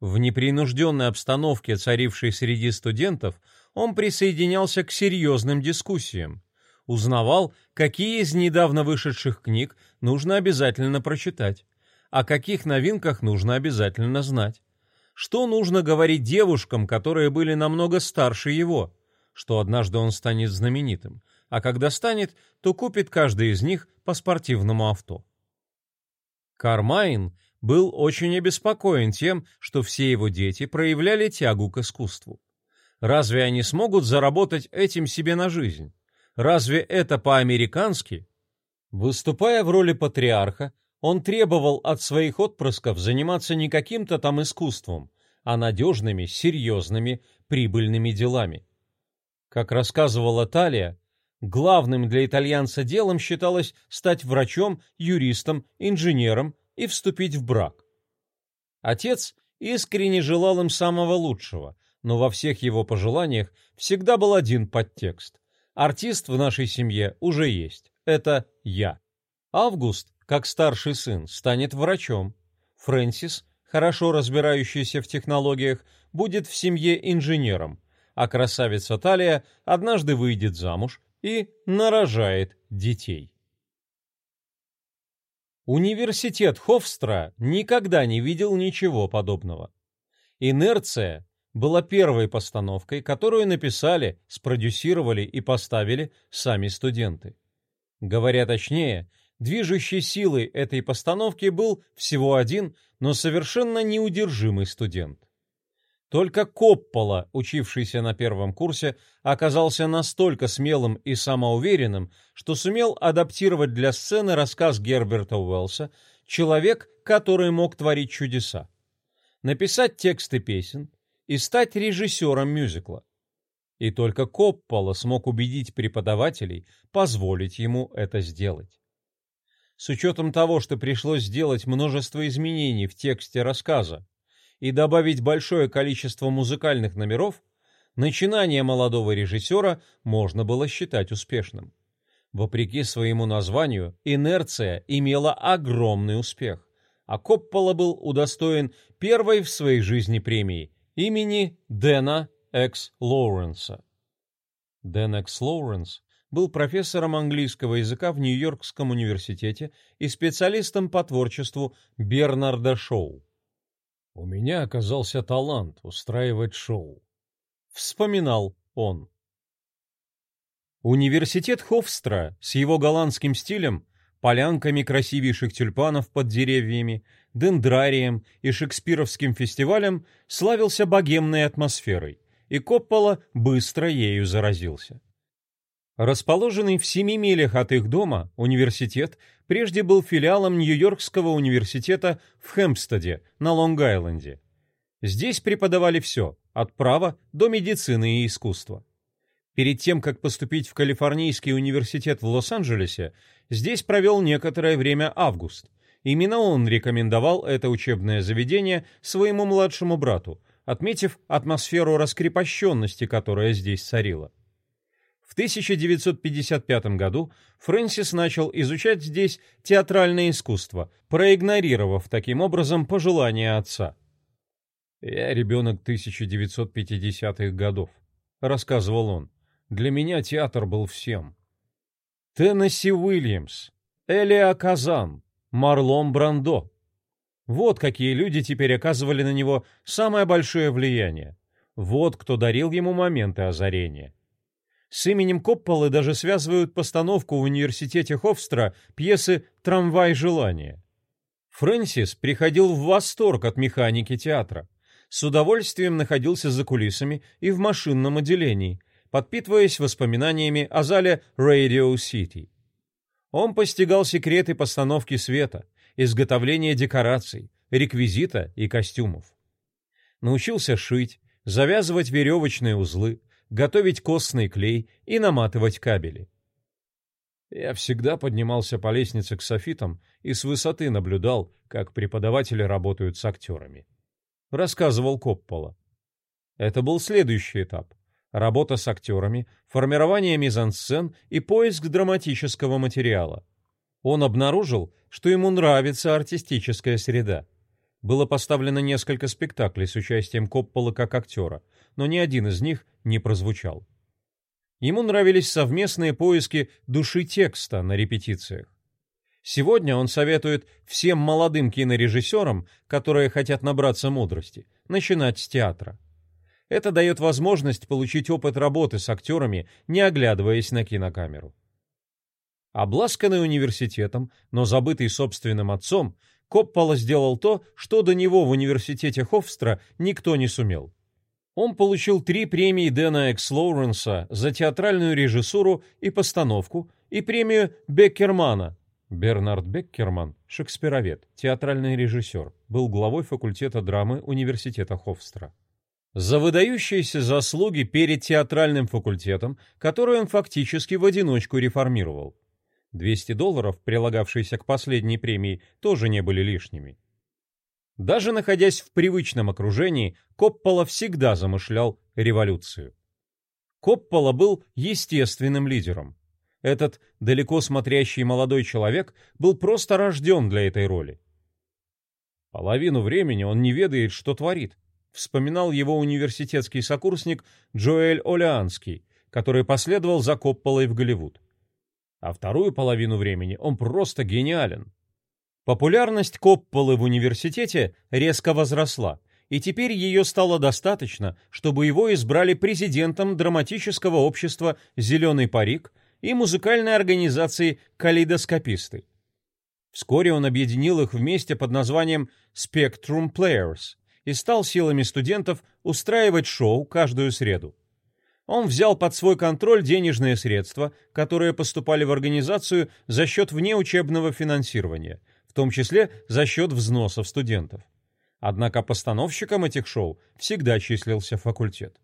В непринужденной обстановке, царившей среди студентов, он присоединялся к серьезным дискуссиям, узнавал, какие из недавно вышедших книг нужно обязательно прочитать, о каких новинках нужно обязательно знать, что нужно говорить девушкам, которые были намного старше его, что однажды он станет знаменитым, а когда станет, то купит каждый из них по спортивному авто. Кармайн был очень обеспокоен тем, что все его дети проявляли тягу к искусству. Разве они смогут заработать этим себе на жизнь? Разве это по-американски? Выступая в роли патриарха, он требовал от своих отпрысков заниматься не каким-то там искусством, а надежными, серьезными, прибыльными делами. Как рассказывала Талия, Главным для итальянца делом считалось стать врачом, юристом, инженером и вступить в брак. Отец искренне желал им самого лучшего, но во всех его пожеланиях всегда был один подтекст. Артист в нашей семье уже есть. Это я. Август, как старший сын, станет врачом. Фрэнсис, хорошо разбирающийся в технологиях, будет в семье инженером, а красавица Талия однажды выйдет замуж и нарожает детей. Университет Хофстра никогда не видел ничего подобного. «Инерция» была первой постановкой, которую написали, спродюсировали и поставили сами студенты. Говоря точнее, движущей силой этой постановки был всего один, но совершенно неудержимый студент. Только Коппола, учившийся на первом курсе, оказался настолько смелым и самоуверенным, что сумел адаптировать для сцены рассказ Герберта Уэллса «Человек, который мог творить чудеса», написать тексты песен и стать режиссером мюзикла. И только Коппола смог убедить преподавателей позволить ему это сделать. С учетом того, что пришлось сделать множество изменений в тексте рассказа, и добавить большое количество музыкальных номеров, начинание молодого режиссера можно было считать успешным. Вопреки своему названию, «Инерция» имела огромный успех, а Коппола был удостоен первой в своей жизни премии имени Дэна Экс Лоуренса. Дэн Экс Лоуренс был профессором английского языка в Нью-Йоркском университете и специалистом по творчеству Бернарда Шоу. У меня оказался талант устраивать шоу. Вспоминал он. Университет Хофстра с его голландским стилем, полянками красивейших тюльпанов под деревьями, дендрарием и шекспировским фестивалем славился богемной атмосферой, и Коппола быстро ею заразился. Расположенный в семи милях от их дома, университет прежде был филиалом Нью-Йоркского университета в Хэмпстеде на Лонг-Айленде. Здесь преподавали все, от права до медицины и искусства. Перед тем, как поступить в Калифорнийский университет в Лос-Анджелесе, здесь провел некоторое время Август. Именно он рекомендовал это учебное заведение своему младшему брату, отметив атмосферу раскрепощенности, которая здесь царила. В 1955 году Фрэнсис начал изучать здесь театральное искусство, проигнорировав таким образом пожелания отца. «Я ребенок 1950-х годов», — рассказывал он. «Для меня театр был всем». Теннесси Уильямс, Элиа Казан, Марлон Брандо. Вот какие люди теперь оказывали на него самое большое влияние. Вот кто дарил ему моменты озарения. С именем Копполы даже связывают постановку в университете Хофстра пьесы «Трамвай желания». Фрэнсис приходил в восторг от механики театра. С удовольствием находился за кулисами и в машинном отделении, подпитываясь воспоминаниями о зале Radio City. Он постигал секреты постановки света, изготовления декораций, реквизита и костюмов. Научился шить, завязывать веревочные узлы, готовить костный клей и наматывать кабели. Я всегда поднимался по лестнице к софитам и с высоты наблюдал, как преподаватели работают с актерами. Рассказывал Коппола. Это был следующий этап. Работа с актерами, формирование мизансцен и поиск драматического материала. Он обнаружил, что ему нравится артистическая среда. Было поставлено несколько спектаклей с участием Коппола как актера, но ни один из них не прозвучал. Ему нравились совместные поиски души текста на репетициях. Сегодня он советует всем молодым кинорежиссерам, которые хотят набраться мудрости, начинать с театра. Это дает возможность получить опыт работы с актерами, не оглядываясь на кинокамеру. Обласканный университетом, но забытый собственным отцом, Коппола сделал то, что до него в университете Хофстра никто не сумел. Он получил три премии Дэна Экс Лоуренса за театральную режиссуру и постановку и премию Беккермана. Бернард Беккерман, шекспировед, театральный режиссер, был главой факультета драмы Университета Хофстра. За выдающиеся заслуги перед театральным факультетом, который он фактически в одиночку реформировал. 200 долларов, прилагавшиеся к последней премии, тоже не были лишними. Даже находясь в привычном окружении, Коппола всегда замышлял революцию. Коппола был естественным лидером. Этот далеко смотрящий молодой человек был просто рожден для этой роли. Половину времени он не ведает, что творит, вспоминал его университетский сокурсник Джоэль Олеанский, который последовал за Копполой в Голливуд. А вторую половину времени он просто гениален. Популярность Копполы в университете резко возросла, и теперь ее стало достаточно, чтобы его избрали президентом драматического общества «Зеленый парик» и музыкальной организации «Калейдоскописты». Вскоре он объединил их вместе под названием Spectrum Players и стал силами студентов устраивать шоу каждую среду. Он взял под свой контроль денежные средства, которые поступали в организацию за счет внеучебного финансирования – том числе за счет взносов студентов. Однако постановщиком этих шоу всегда числился факультет.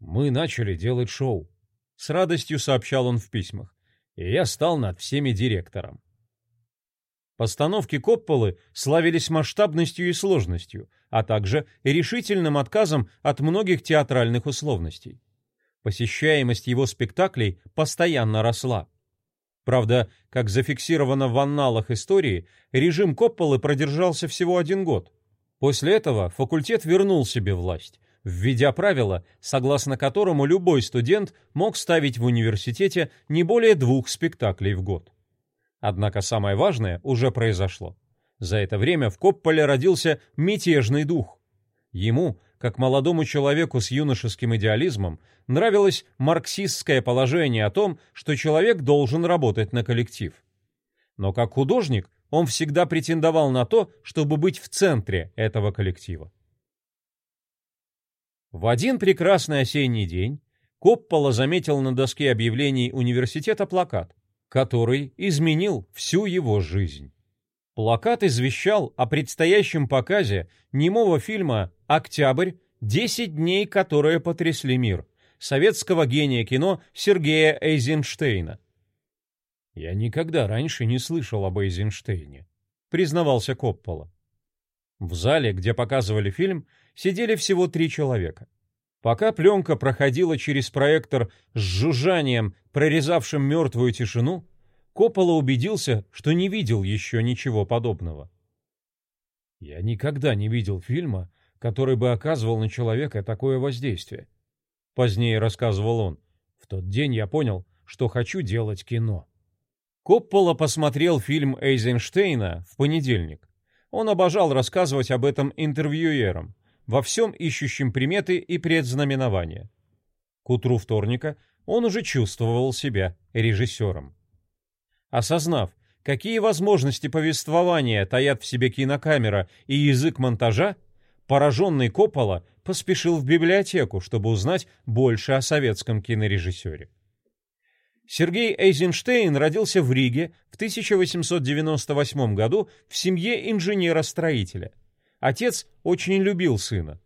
«Мы начали делать шоу», — с радостью сообщал он в письмах, и я стал над всеми директором. Постановки Копполы славились масштабностью и сложностью, а также решительным отказом от многих театральных условностей. Посещаемость его спектаклей постоянно росла. Правда, как зафиксировано в анналах истории, режим Копполы продержался всего один год. После этого факультет вернул себе власть, введя правило, согласно которому любой студент мог ставить в университете не более двух спектаклей в год. Однако самое важное уже произошло. За это время в Копполе родился мятежный дух. Ему, как молодому человеку с юношеским идеализмом, нравилось марксистское положение о том, что человек должен работать на коллектив. Но как художник он всегда претендовал на то, чтобы быть в центре этого коллектива. В один прекрасный осенний день Коппола заметил на доске объявлений университета плакат, который изменил всю его жизнь. Плакат извещал о предстоящем показе немого фильма «Октябрь. Десять дней, которые потрясли мир» советского гения кино Сергея Эйзенштейна. «Я никогда раньше не слышал об Эйзенштейне», — признавался Коппола. В зале, где показывали фильм, сидели всего три человека. Пока пленка проходила через проектор с жужжанием, прорезавшим мертвую тишину, Коппола убедился, что не видел еще ничего подобного. «Я никогда не видел фильма, который бы оказывал на человека такое воздействие», — позднее рассказывал он. «В тот день я понял, что хочу делать кино». Коппола посмотрел фильм Эйзенштейна в понедельник. Он обожал рассказывать об этом интервьюерам, во всем ищущим приметы и предзнаменования. К утру вторника он уже чувствовал себя режиссером. Осознав, какие возможности повествования таят в себе кинокамера и язык монтажа, пораженный Коппола поспешил в библиотеку, чтобы узнать больше о советском кинорежиссере. Сергей Эйзенштейн родился в Риге в 1898 году в семье инженера-строителя. Отец очень любил сына.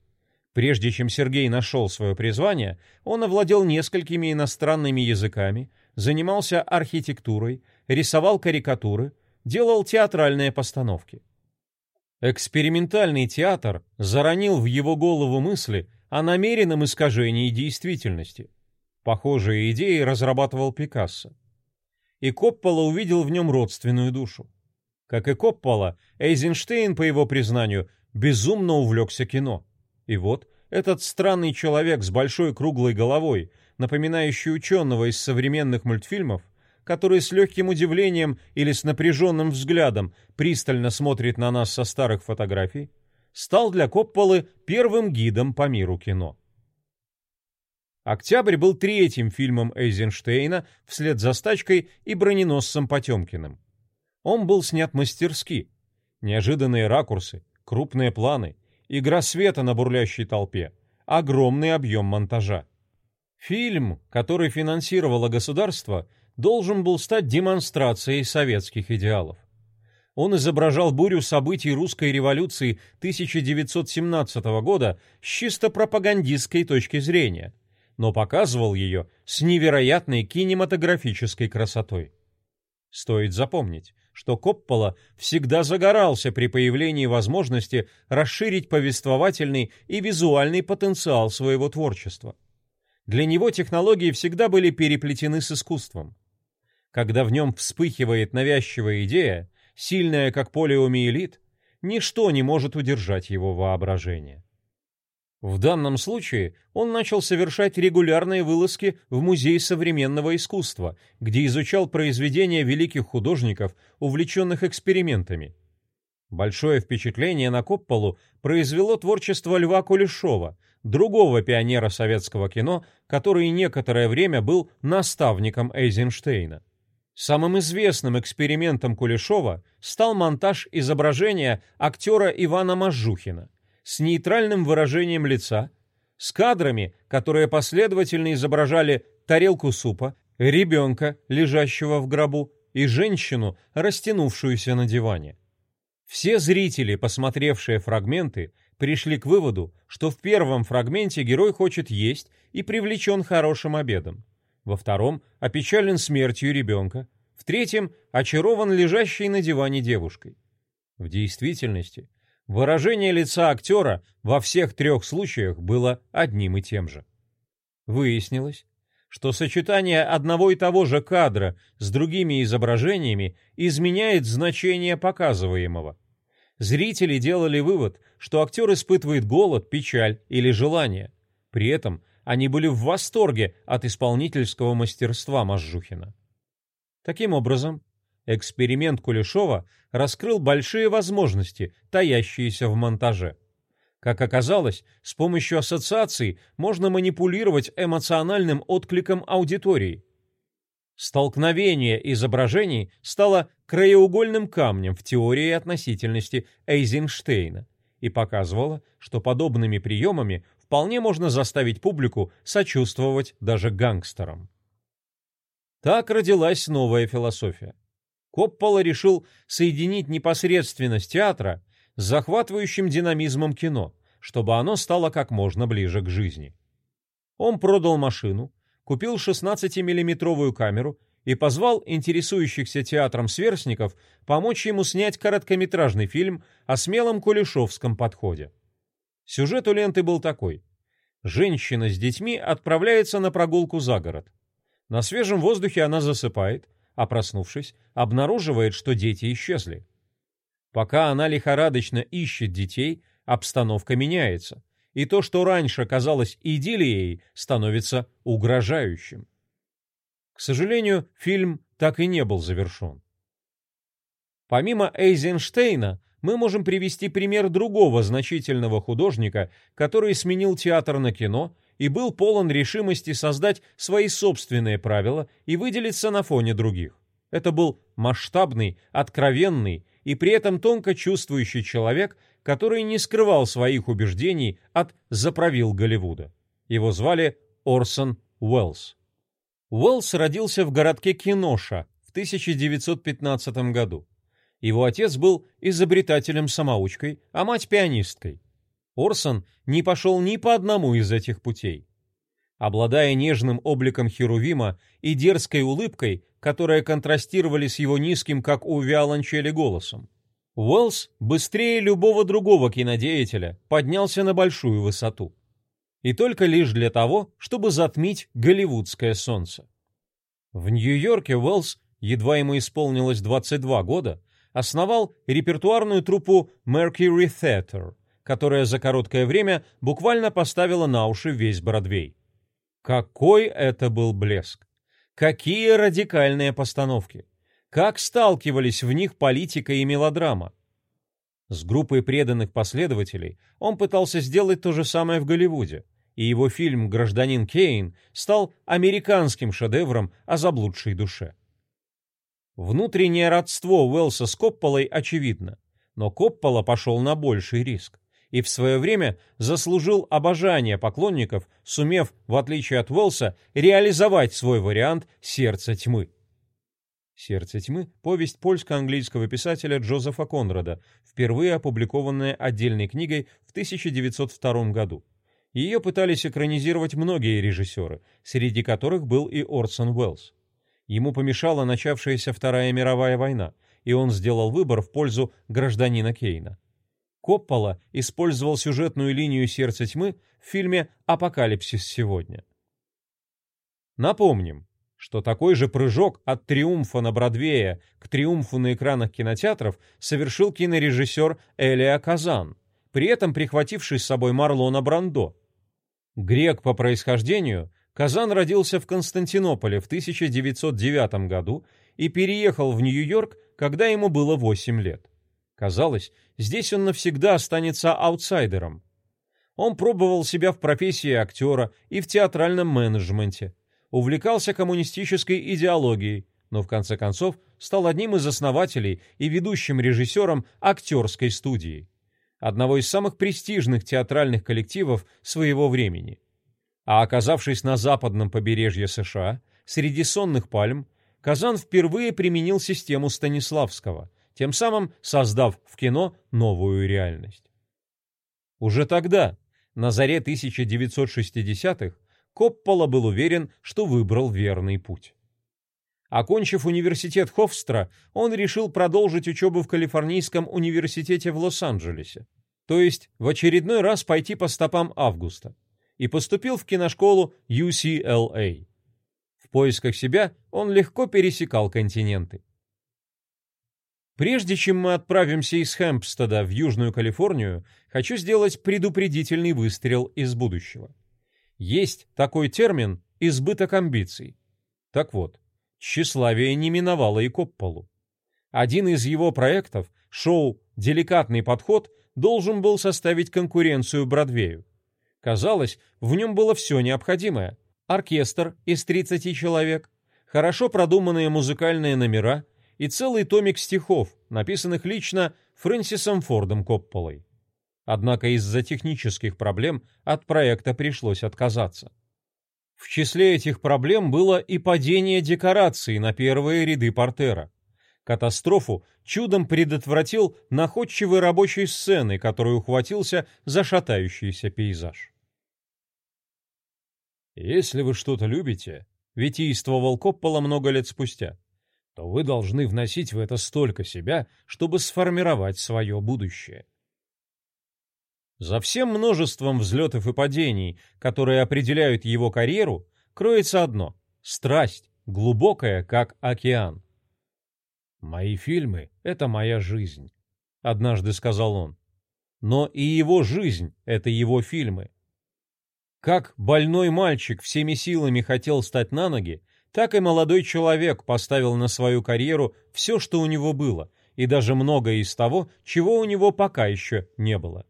Прежде чем Сергей нашел свое призвание, он овладел несколькими иностранными языками, занимался архитектурой, рисовал карикатуры, делал театральные постановки. Экспериментальный театр заронил в его голову мысли о намеренном искажении действительности. Похожие идеи разрабатывал Пикассо. И Коппола увидел в нем родственную душу. Как и Коппола, Эйзенштейн, по его признанию, безумно увлекся кино. И вот этот странный человек с большой круглой головой, напоминающий ученого из современных мультфильмов, который с легким удивлением или с напряженным взглядом пристально смотрит на нас со старых фотографий, стал для Копполы первым гидом по миру кино. «Октябрь» был третьим фильмом Эйзенштейна вслед за «Стачкой» и «Броненосцем Потемкиным». Он был снят мастерски. Неожиданные ракурсы, крупные планы, игра света на бурлящей толпе, огромный объем монтажа. Фильм, который финансировало государство, должен был стать демонстрацией советских идеалов. Он изображал бурю событий русской революции 1917 года с чисто пропагандистской точки зрения, но показывал ее с невероятной кинематографической красотой. Стоит запомнить, что Коппола всегда загорался при появлении возможности расширить повествовательный и визуальный потенциал своего творчества. Для него технологии всегда были переплетены с искусством. Когда в нем вспыхивает навязчивая идея, сильная как полиомиелит, ничто не может удержать его воображение. В данном случае он начал совершать регулярные вылазки в Музей современного искусства, где изучал произведения великих художников, увлеченных экспериментами. Большое впечатление на Копполу произвело творчество Льва Кулешова, другого пионера советского кино, который некоторое время был наставником Эйзенштейна. Самым известным экспериментом Кулешова стал монтаж изображения актера Ивана Мажухина с нейтральным выражением лица, с кадрами, которые последовательно изображали тарелку супа, ребенка, лежащего в гробу, и женщину, растянувшуюся на диване. Все зрители, посмотревшие фрагменты, пришли к выводу, что в первом фрагменте герой хочет есть и привлечен хорошим обедом. Во втором опечален смертью ребенка. В третьем очарован лежащей на диване девушкой. В действительности Выражение лица актера во всех трех случаях было одним и тем же. Выяснилось, что сочетание одного и того же кадра с другими изображениями изменяет значение показываемого. Зрители делали вывод, что актер испытывает голод, печаль или желание. При этом они были в восторге от исполнительского мастерства Мажухина. Таким образом, Эксперимент Кулешова раскрыл большие возможности, таящиеся в монтаже. Как оказалось, с помощью ассоциаций можно манипулировать эмоциональным откликом аудитории. Столкновение изображений стало краеугольным камнем в теории относительности Эйзенштейна и показывало, что подобными приемами вполне можно заставить публику сочувствовать даже гангстерам. Так родилась новая философия. Коппола решил соединить непосредственность театра с захватывающим динамизмом кино, чтобы оно стало как можно ближе к жизни. Он продал машину, купил 16-миллиметровую камеру и позвал интересующихся театром сверстников помочь ему снять короткометражный фильм о смелом кулешовском подходе. Сюжет у ленты был такой. Женщина с детьми отправляется на прогулку за город. На свежем воздухе она засыпает, а проснувшись, обнаруживает, что дети исчезли. Пока она лихорадочно ищет детей, обстановка меняется, и то, что раньше казалось идиллией, становится угрожающим. К сожалению, фильм так и не был завершен. Помимо Эйзенштейна, мы можем привести пример другого значительного художника, который сменил театр на кино и был полон решимости создать свои собственные правила и выделиться на фоне других. Это был масштабный, откровенный и при этом тонко чувствующий человек, который не скрывал своих убеждений от заправил Голливуда. Его звали Орсон Уэллс. Уэллс родился в городке Киноша в 1915 году. Его отец был изобретателем-самоучкой, а мать пианисткой. Орсон не пошел ни по одному из этих путей. Обладая нежным обликом Херувима и дерзкой улыбкой, которая контрастировали с его низким, как у виолончели, голосом, Уэллс быстрее любого другого кинодеятеля поднялся на большую высоту. И только лишь для того, чтобы затмить голливудское солнце. В Нью-Йорке Уэллс, едва ему исполнилось 22 года, основал репертуарную труппу Mercury Theatre, которая за короткое время буквально поставила на уши весь Бродвей. Какой это был блеск! Какие радикальные постановки! Как сталкивались в них политика и мелодрама! С группой преданных последователей он пытался сделать то же самое в Голливуде, и его фильм «Гражданин Кейн» стал американским шедевром о заблудшей душе. Внутреннее родство Уэллса с Копполой очевидно, но Коппола пошел на больший риск и в свое время заслужил обожание поклонников, сумев, в отличие от Уэллса, реализовать свой вариант «Сердце тьмы». «Сердце тьмы» — повесть польско-английского писателя Джозефа Конрада, впервые опубликованная отдельной книгой в 1902 году. Ее пытались экранизировать многие режиссеры, среди которых был и Орсон Уэллс. Ему помешала начавшаяся Вторая мировая война, и он сделал выбор в пользу гражданина Кейна. Коппола использовал сюжетную линию «Сердце тьмы» в фильме «Апокалипсис сегодня». Напомним, что такой же прыжок от триумфа на Бродвее к триумфу на экранах кинотеатров совершил кинорежиссер Элия Казан, при этом прихвативший с собой Марлона Брандо. Грек по происхождению, Казан родился в Константинополе в 1909 году и переехал в Нью-Йорк, когда ему было 8 лет. Казалось, здесь он навсегда останется аутсайдером. Он пробовал себя в профессии актера и в театральном менеджменте, увлекался коммунистической идеологией, но в конце концов стал одним из основателей и ведущим режиссером актерской студии, одного из самых престижных театральных коллективов своего времени. А оказавшись на западном побережье США, среди сонных пальм, Казан впервые применил систему Станиславского, тем самым создав в кино новую реальность. Уже тогда, на заре 1960-х, Коппола был уверен, что выбрал верный путь. Окончив университет Хофстра, он решил продолжить учебу в Калифорнийском университете в Лос-Анджелесе, то есть в очередной раз пойти по стопам Августа и поступил в киношколу UCLA. В поисках себя он легко пересекал континенты. Прежде чем мы отправимся из Хэмпстеда в Южную Калифорнию, хочу сделать предупредительный выстрел из будущего. Есть такой термин «избыток амбиций». Так вот, тщеславие не миновало и Копполу. Один из его проектов, шоу «Деликатный подход», должен был составить конкуренцию Бродвею. Казалось, в нем было все необходимое. Оркестр из 30 человек, хорошо продуманные музыкальные номера и целый томик стихов, написанных лично Фрэнсисом Фордом Копполой. Однако из-за технических проблем от проекта пришлось отказаться. В числе этих проблем было и падение декораций на первые ряды портера. Катастрофу чудом предотвратил находчивый рабочий сцены, который ухватился за шатающийся пейзаж. Если вы что-то любите, витийствовал Коппола много лет спустя, то вы должны вносить в это столько себя, чтобы сформировать свое будущее. За всем множеством взлетов и падений, которые определяют его карьеру, кроется одно — страсть, глубокая, как океан. «Мои фильмы — это моя жизнь», — однажды сказал он. Но и его жизнь — это его фильмы. Как больной мальчик всеми силами хотел стать на ноги, так и молодой человек поставил на свою карьеру все, что у него было, и даже многое из того, чего у него пока еще не было.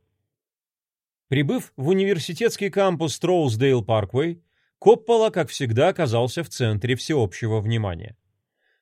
Прибыв в университетский кампус Троуздейл Парквей, Коппола, как всегда, оказался в центре всеобщего внимания.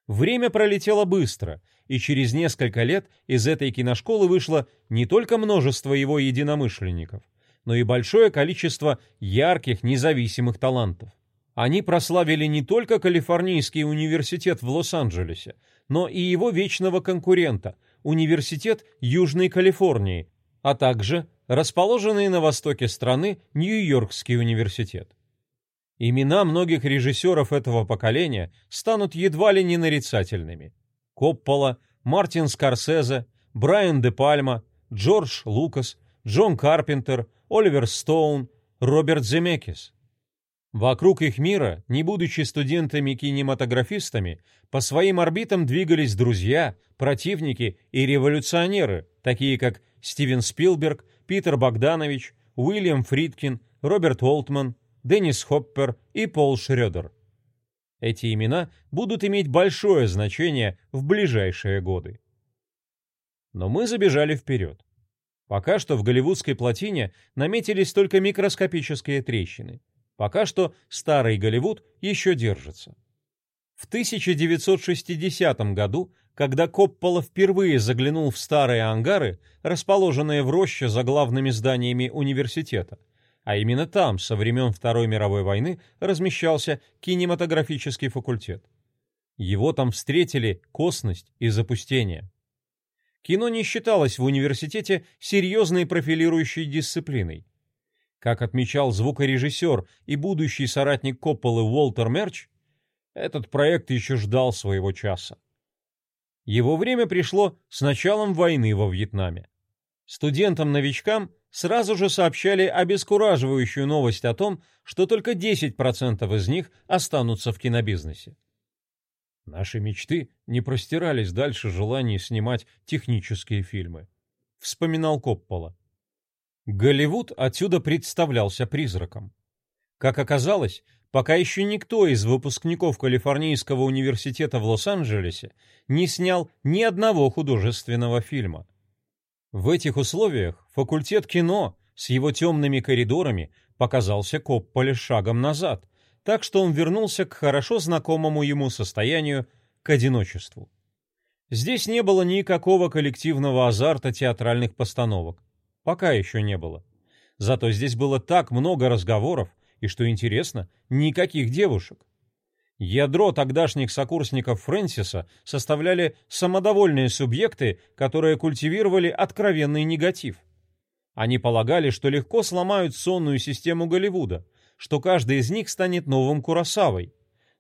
Время пролетело быстро, и через несколько лет из этой киношколы вышло не только множество его единомышленников, но и большое количество ярких независимых талантов. Они прославили не только Калифорнийский университет в Лос-Анджелесе, но и его вечного конкурента – Университет Южной Калифорнии, а также расположенный на востоке страны Нью-Йоркский университет. Имена многих режиссеров этого поколения станут едва ли не нарицательными. Коппола, Мартин Скорсезе, Брайан де Пальма, Джордж Лукас, Джон Карпентер, Оливер Стоун, Роберт Земекис. Вокруг их мира, не будучи студентами-кинематографистами, по своим орбитам двигались друзья, противники и революционеры, такие как Стивен Спилберг, Питер Богданович, Уильям Фридкин, Роберт Олтман, Деннис Хоппер и Пол Шрёдер. Эти имена будут иметь большое значение в ближайшие годы. Но мы забежали вперед. Пока что в голливудской плотине наметились только микроскопические трещины. Пока что старый Голливуд еще держится. В 1960 году, когда Коппола впервые заглянул в старые ангары, расположенные в роще за главными зданиями университета, а именно там со времен Второй мировой войны размещался кинематографический факультет. Его там встретили косность и запустение. Кино не считалось в университете серьезной профилирующей дисциплиной. Как отмечал звукорежиссер и будущий соратник Копполы Уолтер Мерч, этот проект еще ждал своего часа. Его время пришло с началом войны во Вьетнаме. Студентам-новичкам сразу же сообщали обескураживающую новость о том, что только 10% из них останутся в кинобизнесе. Наши мечты не простирались дальше желаний снимать технические фильмы, вспоминал Коппола. Голливуд отсюда представлялся призраком. Как оказалось, пока еще никто из выпускников Калифорнийского университета в Лос-Анджелесе не снял ни одного художественного фильма. В этих условиях факультет кино с его темными коридорами показался Копполе шагом назад, так что он вернулся к хорошо знакомому ему состоянию, к одиночеству. Здесь не было никакого коллективного азарта театральных постановок. Пока еще не было. Зато здесь было так много разговоров, и, что интересно, никаких девушек. Ядро тогдашних сокурсников Фрэнсиса составляли самодовольные субъекты, которые культивировали откровенный негатив. Они полагали, что легко сломают сонную систему Голливуда, что каждый из них станет новым Куросавой,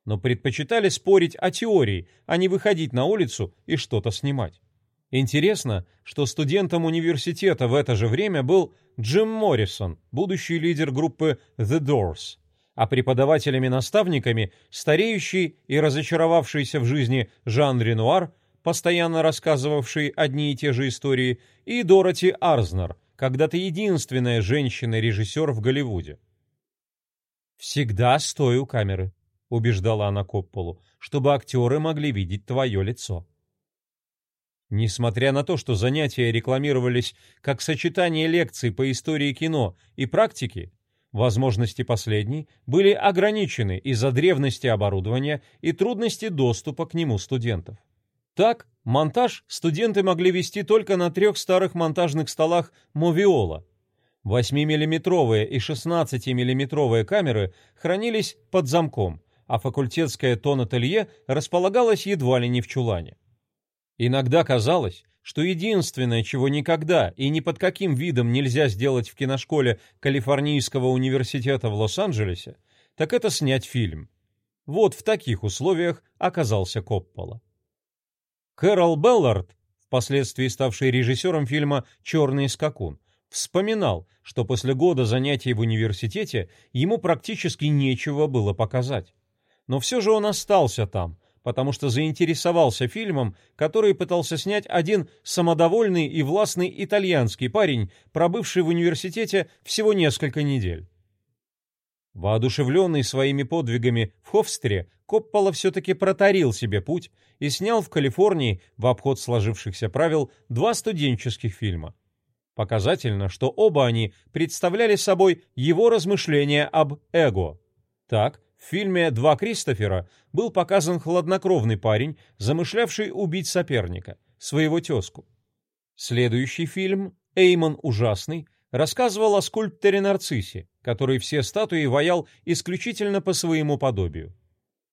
но предпочитали спорить о теории, а не выходить на улицу и что-то снимать. Интересно, что студентом университета в это же время был Джим Моррисон, будущий лидер группы The Doors, а преподавателями-наставниками стареющий и разочаровавшийся в жизни Жан Ренуар, постоянно рассказывавший одни и те же истории, и Дороти Арзнер, когда-то единственная женщина-режиссер в Голливуде. «Всегда стой у камеры», — убеждала она Копполу, «чтобы актеры могли видеть твое лицо». Несмотря на то, что занятия рекламировались как сочетание лекций по истории кино и практики, возможности последней были ограничены из-за древности оборудования и трудности доступа к нему студентов. Так, монтаж студенты могли вести только на трех старых монтажных столах Moviola. 8-миллиметровые и 16-миллиметровые камеры хранились под замком, а факультетское тон-ателье располагалось едва ли не в чулане. Иногда казалось, что единственное, чего никогда и ни под каким видом нельзя сделать в киношколе Калифорнийского университета в Лос-Анджелесе, так это снять фильм. Вот в таких условиях оказался Коппола. Кэрол Беллард, впоследствии ставший режиссером фильма «Черный скакун», вспоминал, что после года занятий в университете ему практически нечего было показать. Но все же он остался там, потому что заинтересовался фильмом, который пытался снять один самодовольный и властный итальянский парень, пробывший в университете всего несколько недель. Воодушевленный своими подвигами в Хофстере, Коппола все-таки протарил себе путь и снял в Калифорнии в обход сложившихся правил два студенческих фильма. Показательно, что оба они представляли собой его размышления об эго. Так, в фильме «Два Кристофера» был показан хладнокровный парень, замышлявший убить соперника, своего тезку. Следующий фильм «Эймон ужасный» рассказывал о скульпторе Нарциссе, который все статуи ваял исключительно по своему подобию.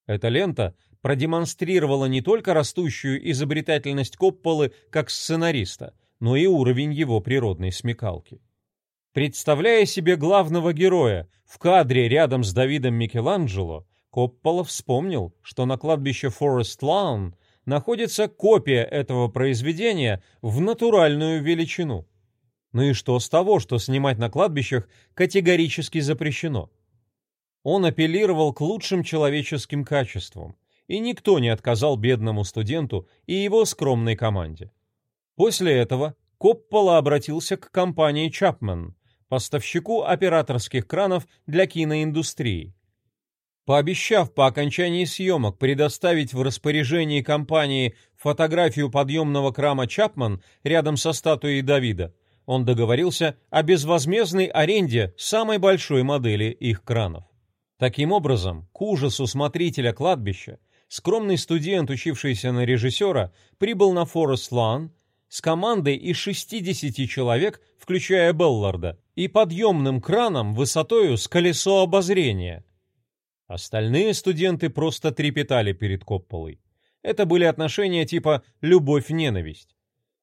Эта лента продемонстрировала не только растущую изобретательность Копполы как сценариста, но и уровень его природной смекалки. Представляя себе главного героя в кадре рядом с Давидом Микеланджело, Коппола вспомнил, что на кладбище Форест Лаун находится копия этого произведения в натуральную величину. Ну и что с того, что снимать на кладбищах категорически запрещено? Он апеллировал к лучшим человеческим качествам, и никто не отказал бедному студенту и его скромной команде. После этого Коппола обратился к компании Chapman, поставщику операторских кранов для киноиндустрии. Пообещав по окончании съемок предоставить в распоряжении компании фотографию подъемного крана Чапман рядом со статуей Давида, он договорился о безвозмездной аренде самой большой модели их кранов. Таким образом, к ужасу смотрителя кладбища, скромный студент, учившийся на режиссера, прибыл на Форест Лан с командой из 60 человек, включая Белларда, и подъемным краном высотою с колесо обозрения. Остальные студенты просто трепетали перед Копполой. Это были отношения типа «любовь-ненависть».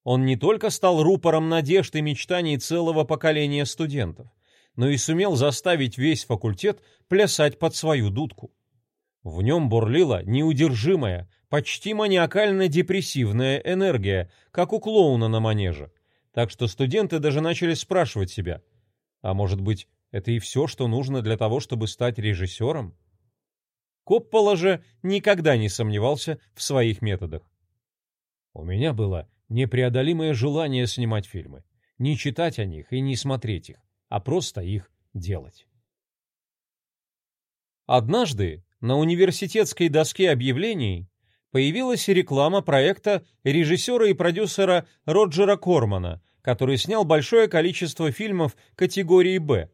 Он не только стал рупором надежд и мечтаний целого поколения студентов, но и сумел заставить весь факультет плясать под свою дудку. В нем бурлила неудержимая, почти маниакально-депрессивная энергия, как у клоуна на манеже. Так что студенты даже начали спрашивать себя, а может быть, это и все, что нужно для того, чтобы стать режиссером? Коппола же никогда не сомневался в своих методах. У меня было непреодолимое желание снимать фильмы, не читать о них и не смотреть их, а просто их делать. Однажды на университетской доске объявлений появилась реклама проекта режиссера и продюсера Роджера Кормана, который снял большое количество фильмов категории «Б».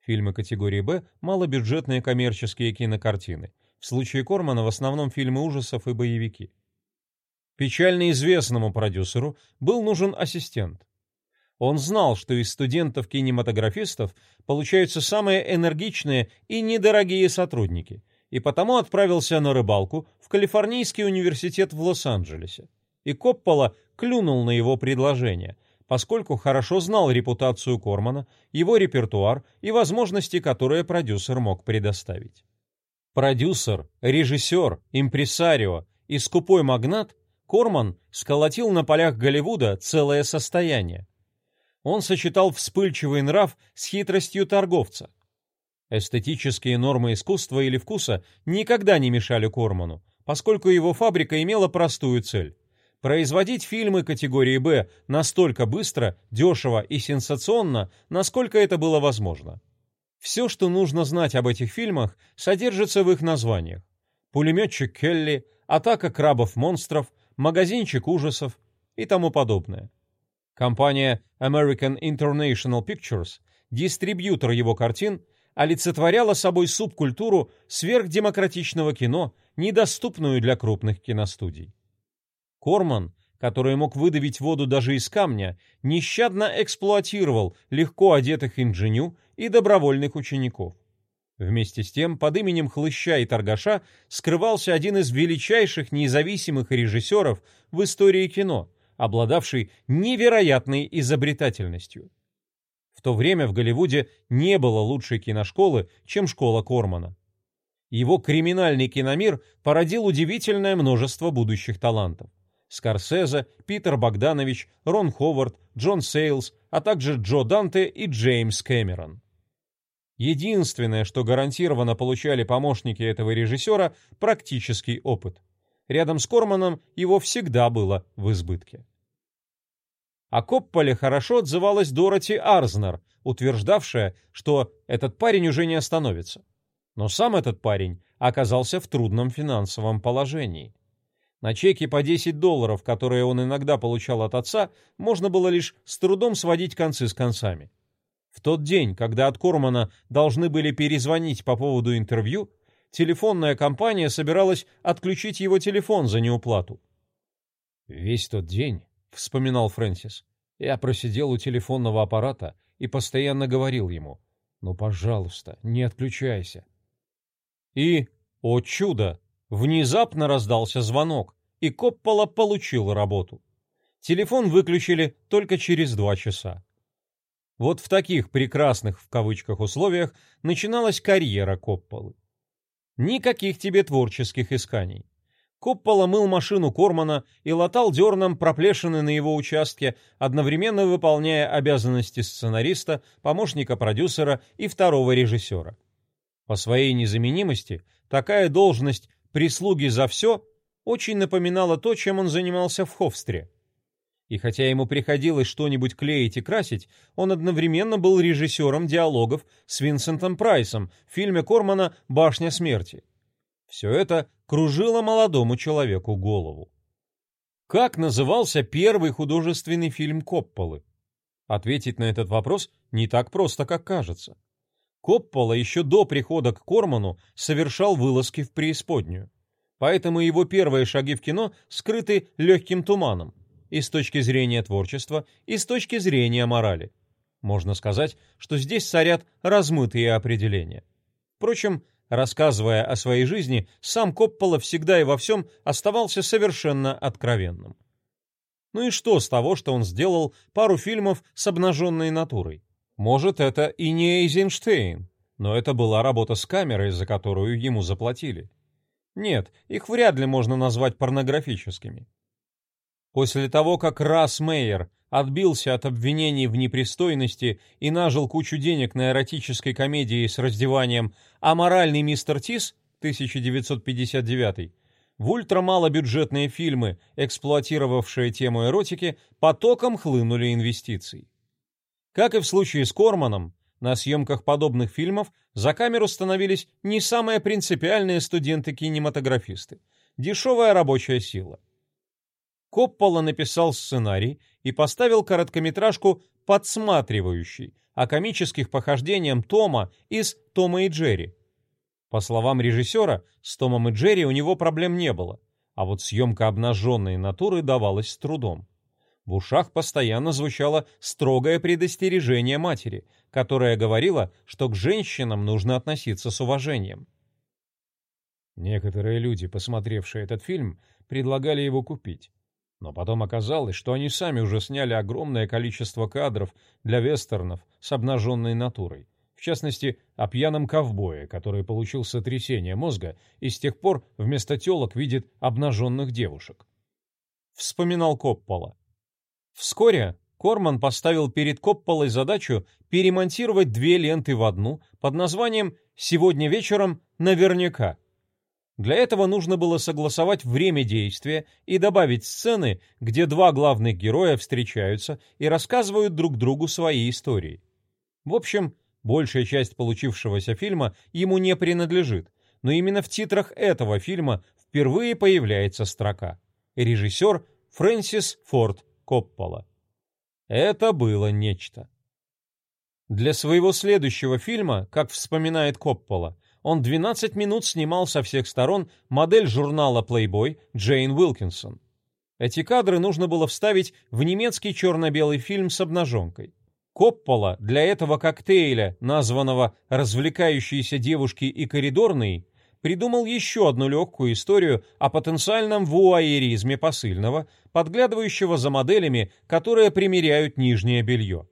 Фильмы категории «Б» — малобюджетные коммерческие кинокартины. В случае Кормана в основном фильмы ужасов и боевики. Печально известному продюсеру был нужен ассистент. Он знал, что из студентов-кинематографистов получаются самые энергичные и недорогие сотрудники — и потому отправился на рыбалку в Калифорнийский университет в Лос-Анджелесе. И Коппола клюнул на его предложение, поскольку хорошо знал репутацию Кормана, его репертуар и возможности, которые продюсер мог предоставить. Продюсер, режиссер, импресарио и скупой магнат Корман сколотил на полях Голливуда целое состояние. Он сочетал вспыльчивый нрав с хитростью торговца – Эстетические нормы искусства или вкуса никогда не мешали Корману, поскольку его фабрика имела простую цель – производить фильмы категории «Б» настолько быстро, дешево и сенсационно, насколько это было возможно. Все, что нужно знать об этих фильмах, содержится в их названиях. «Пулеметчик Келли», «Атака крабов-монстров», «Магазинчик ужасов» и тому подобное. Компания American International Pictures, дистрибьютор его картин, олицетворяла собой субкультуру сверхдемократичного кино, недоступную для крупных киностудий. Корман, который мог выдавить воду даже из камня, нещадно эксплуатировал легко одетых инженю и добровольных учеников. Вместе с тем, под именем Хлыща и Торгаша скрывался один из величайших независимых режиссеров в истории кино, обладавший невероятной изобретательностью то время в Голливуде не было лучшей киношколы, чем школа Кормана. Его криминальный киномир породил удивительное множество будущих талантов. Скорсезе, Питер Богданович, Рон Ховард, Джон Сейлс, а также Джо Данте и Джеймс Кэмерон. Единственное, что гарантированно получали помощники этого режиссера – практический опыт. Рядом с Корманом его всегда было в избытке. О Копполе хорошо отзывалась Дороти Арзнер, утверждавшая, что этот парень уже не остановится. Но сам этот парень оказался в трудном финансовом положении. На чеки по 10 долларов, которые он иногда получал от отца, можно было лишь с трудом сводить концы с концами. В тот день, когда от Кормана должны были перезвонить по поводу интервью, телефонная компания собиралась отключить его телефон за неуплату. Весь тот день вспоминал Фрэнсис. Я просидел у телефонного аппарата и постоянно говорил ему «Ну, пожалуйста, не отключайся». И, о чудо, внезапно раздался звонок, и Коппола получил работу. Телефон выключили только через два часа. Вот в таких прекрасных в кавычках условиях начиналась карьера Копполы. Никаких тебе творческих исканий. Коппола мыл машину Кормана и латал дерном проплешины на его участке, одновременно выполняя обязанности сценариста, помощника продюсера и второго режиссера. По своей незаменимости такая должность прислуги за все очень напоминала то, чем он занимался в Хофстре. И хотя ему приходилось что-нибудь клеить и красить, он одновременно был режиссером диалогов с Винсентом Прайсом в фильме Кормана «Башня смерти». Все это кружило молодому человеку голову. Как назывался первый художественный фильм Копполы? Ответить на этот вопрос не так просто, как кажется. Коппола еще до прихода к Корману совершал вылазки в преисподнюю. Поэтому его первые шаги в кино скрыты легким туманом и с точки зрения творчества, и с точки зрения морали. Можно сказать, что здесь царят размытые определения. Впрочем, рассказывая о своей жизни, сам Коппола всегда и во всем оставался совершенно откровенным. Ну и что с того, что он сделал пару фильмов с обнаженной натурой? Может, это и не Эйзенштейн, но это была работа с камерой, за которую ему заплатили. Нет, их вряд ли можно назвать порнографическими. После того, как Расс Мейер отбился от обвинений в непристойности и нажил кучу денег на эротической комедии с раздеванием «Аморальный мистер Тис» 1959 в ультрамалобюджетные фильмы, эксплуатировавшие тему эротики, потоком хлынули инвестиции. Как и в случае с Корманом, на съемках подобных фильмов за камеру становились не самые принципиальные студенты-кинематографисты, дешевая рабочая сила – Коппола написал сценарий и поставил короткометражку «Подсматривающий» о комических похождениях Тома из «Тома и Джерри». По словам режиссера, с Томом и Джерри у него проблем не было, а вот съемка обнаженной натуры давалась с трудом. В ушах постоянно звучало строгое предостережение матери, которая говорила, что к женщинам нужно относиться с уважением. Некоторые люди, посмотревшие этот фильм, предлагали его купить. Но потом оказалось, что они сами уже сняли огромное количество кадров для вестернов с обнаженной натурой. В частности, о пьяном ковбое, который получил сотрясение мозга и с тех пор вместо телок видит обнаженных девушек. Вспоминал Коппола. Вскоре Корман поставил перед Копполой задачу перемонтировать две ленты в одну под названием «Сегодня вечером наверняка», для этого нужно было согласовать время действия и добавить сцены, где два главных героя встречаются и рассказывают друг другу свои истории. В общем, большая часть получившегося фильма ему не принадлежит, но именно в титрах этого фильма впервые появляется строка. Режиссер Фрэнсис Форд Коппола. Это было нечто. Для своего следующего фильма, как вспоминает Коппола, он 12 минут снимал со всех сторон модель журнала Playboy Джейн Уилкинсон. Эти кадры нужно было вставить в немецкий черно-белый фильм с обнаженкой. Коппола для этого коктейля, названного «Развлекающиеся девушки и коридорные», придумал еще одну легкую историю о потенциальном вуайеризме посыльного, подглядывающего за моделями, которые примеряют нижнее белье.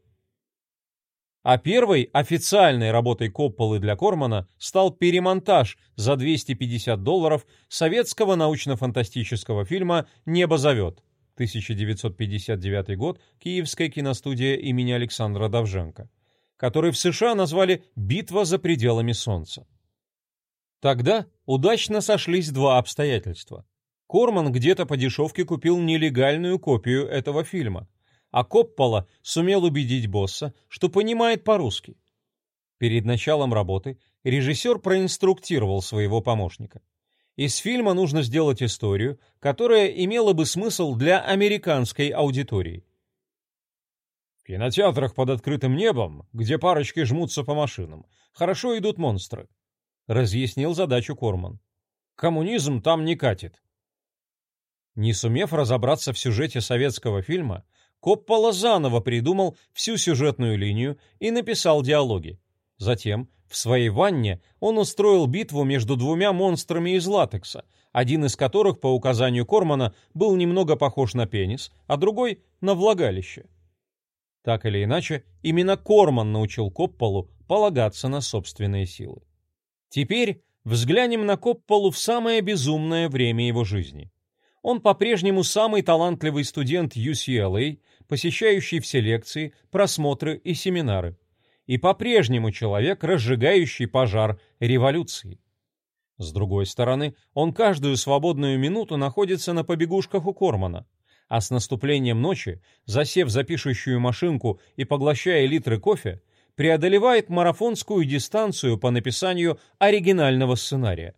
А первой официальной работой Копполы для Кормана стал перемонтаж за 250 долларов советского научно-фантастического фильма «Небо зовет» 1959 год, Киевская киностудия имени Александра Давженко, который в США назвали «Битва за пределами Солнца». Тогда удачно сошлись два обстоятельства. Корман где-то по дешевке купил нелегальную копию этого фильма – а Коппола сумел убедить босса, что понимает по-русски. Перед началом работы режиссер проинструктировал своего помощника. Из фильма нужно сделать историю, которая имела бы смысл для американской аудитории. В кинотеатрах под открытым небом, где парочки жмутся по машинам, хорошо идут монстры, разъяснил задачу Корман. Коммунизм там не катит. Не сумев разобраться в сюжете советского фильма, Коппола заново придумал всю сюжетную линию и написал диалоги. Затем, в своей ванне, он устроил битву между двумя монстрами из латекса, один из которых, по указанию Кормана, был немного похож на пенис, а другой — на влагалище. Так или иначе, именно Корман научил Копполу полагаться на собственные силы. Теперь взглянем на Копполу в самое безумное время его жизни. Он по-прежнему самый талантливый студент UCLA, посещающий все лекции, просмотры и семинары. И по-прежнему человек, разжигающий пожар революции. С другой стороны, он каждую свободную минуту находится на побегушках у Кормана, а с наступлением ночи, засев за пишущую машинку и поглощая литры кофе, преодолевает марафонскую дистанцию по написанию оригинального сценария.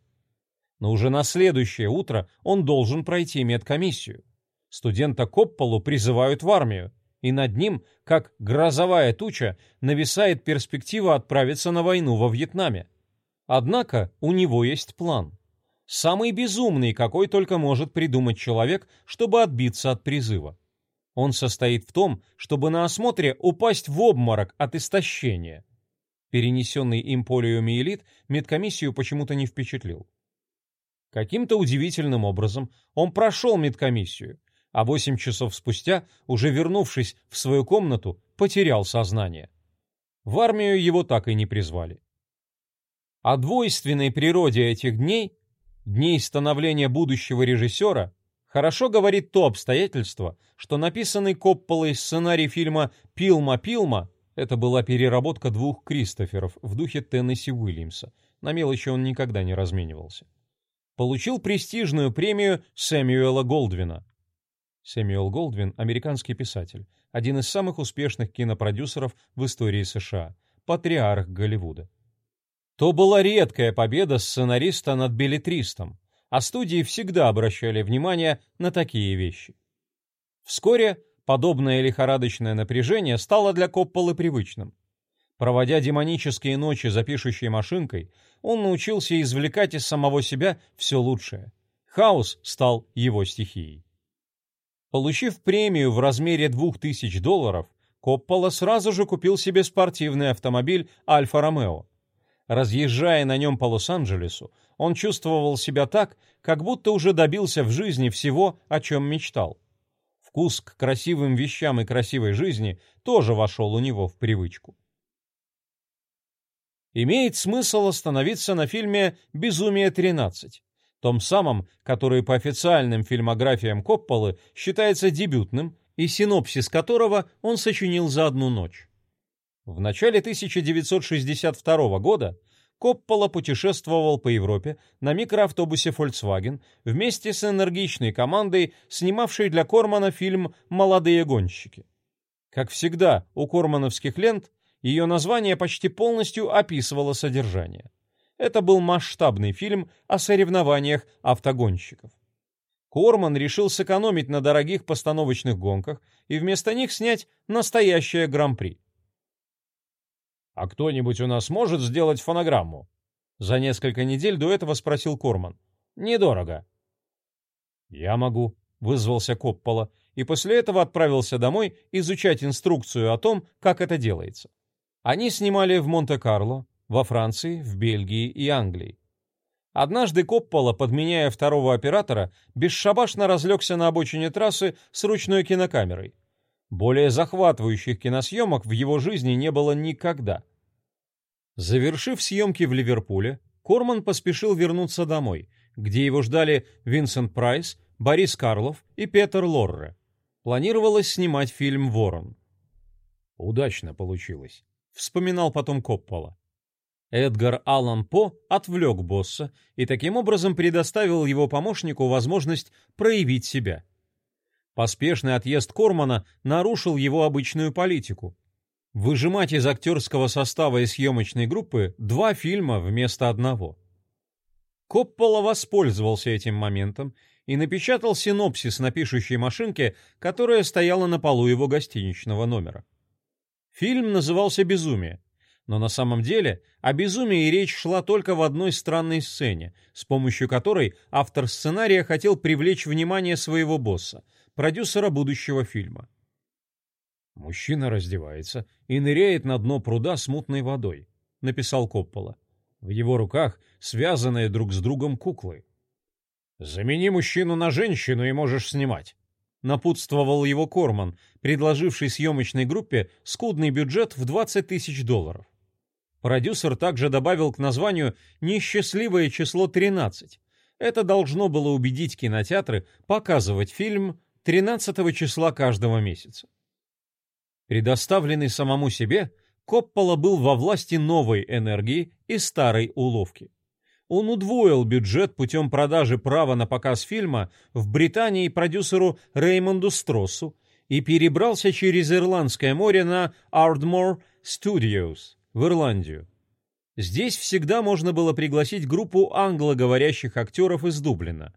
Но уже на следующее утро он должен пройти медкомиссию. Студента Копполу призывают в армию, и над ним, как грозовая туча, нависает перспектива отправиться на войну во Вьетнаме. Однако у него есть план – Самый безумный, какой только может придумать человек, чтобы отбиться от призыва. Он состоит в том, чтобы на осмотре упасть в обморок от истощения. Перенесенный им полиомиелит медкомиссию почему-то не впечатлил. Каким-то удивительным образом он прошел медкомиссию, а восемь часов спустя, уже вернувшись в свою комнату, потерял сознание. В армию его так и не призвали. О двойственной природе этих дней дней становления будущего режиссера хорошо говорит то обстоятельство, что написанный Копполой сценарий фильма «Пилма-Пилма» это была переработка двух Кристоферов в духе Теннесси Уильямса, на мелочи он никогда не разменивался, получил престижную премию Сэмюэла Голдвина. Сэмюэл Голдвин – американский писатель, один из самых успешных кинопродюсеров в истории США, патриарх Голливуда. То была редкая победа сценариста над билетристом, а студии всегда обращали внимание на такие вещи. Вскоре подобное лихорадочное напряжение стало для Копполы привычным. Проводя демонические ночи за пишущей машинкой, он научился извлекать из самого себя все лучшее. Хаос стал его стихией. Получив премию в размере 2000 долларов, Коппола сразу же купил себе спортивный автомобиль «Альфа-Ромео», Разъезжая на нем по Лос-Анджелесу, он чувствовал себя так, как будто уже добился в жизни всего, о чем мечтал. Вкус к красивым вещам и красивой жизни тоже вошел у него в привычку. Имеет смысл остановиться на фильме «Безумие 13», том самом, который по официальным фильмографиям Копполы считается дебютным и синопсис которого он сочинил за одну ночь. В начале 1962 года Коппола путешествовал по Европе на микроавтобусе Volkswagen вместе с энергичной командой, снимавшей для Кормана фильм «Молодые гонщики». Как всегда у кормановских лент, ее название почти полностью описывало содержание. Это был масштабный фильм о соревнованиях автогонщиков. Корман решил сэкономить на дорогих постановочных гонках и вместо них снять настоящее гран-при. «А кто-нибудь у нас может сделать фонограмму?» За несколько недель до этого спросил Корман. «Недорого». «Я могу», — вызвался Коппола, и после этого отправился домой изучать инструкцию о том, как это делается. Они снимали в Монте-Карло, во Франции, в Бельгии и Англии. Однажды Коппола, подменяя второго оператора, бесшабашно разлегся на обочине трассы с ручной кинокамерой. Более захватывающих киносъемок в его жизни не было никогда. Завершив съемки в Ливерпуле, Корман поспешил вернуться домой, где его ждали Винсент Прайс, Борис Карлов и Петер Лорре. Планировалось снимать фильм «Ворон». «Удачно получилось», — вспоминал потом Коппола. Эдгар Аллан По отвлек босса и таким образом предоставил его помощнику возможность проявить себя. Поспешный отъезд Кормана нарушил его обычную политику. Выжимать из актерского состава и съемочной группы два фильма вместо одного. Коппола воспользовался этим моментом и напечатал синопсис на пишущей машинке, которая стояла на полу его гостиничного номера. Фильм назывался «Безумие», но на самом деле о безумии речь шла только в одной странной сцене, с помощью которой автор сценария хотел привлечь внимание своего босса, продюсера будущего фильма. Мужчина раздевается и ныряет на дно пруда с мутной водой, написал Коппола. В его руках связанные друг с другом куклы. Замени мужчину на женщину и можешь снимать, напутствовал его Корман, предложивший съемочной группе скудный бюджет в 20 тысяч долларов. Продюсер также добавил к названию несчастливое число 13. Это должно было убедить кинотеатры показывать фильм 13 числа каждого месяца. Предоставленный самому себе, Коппола был во власти новой энергии и старой уловки. Он удвоил бюджет путем продажи права на показ фильма в Британии продюсеру Реймонду Строссу и перебрался через Ирландское море на Ardmore Studios в Ирландию. Здесь всегда можно было пригласить группу англоговорящих актеров из Дублина.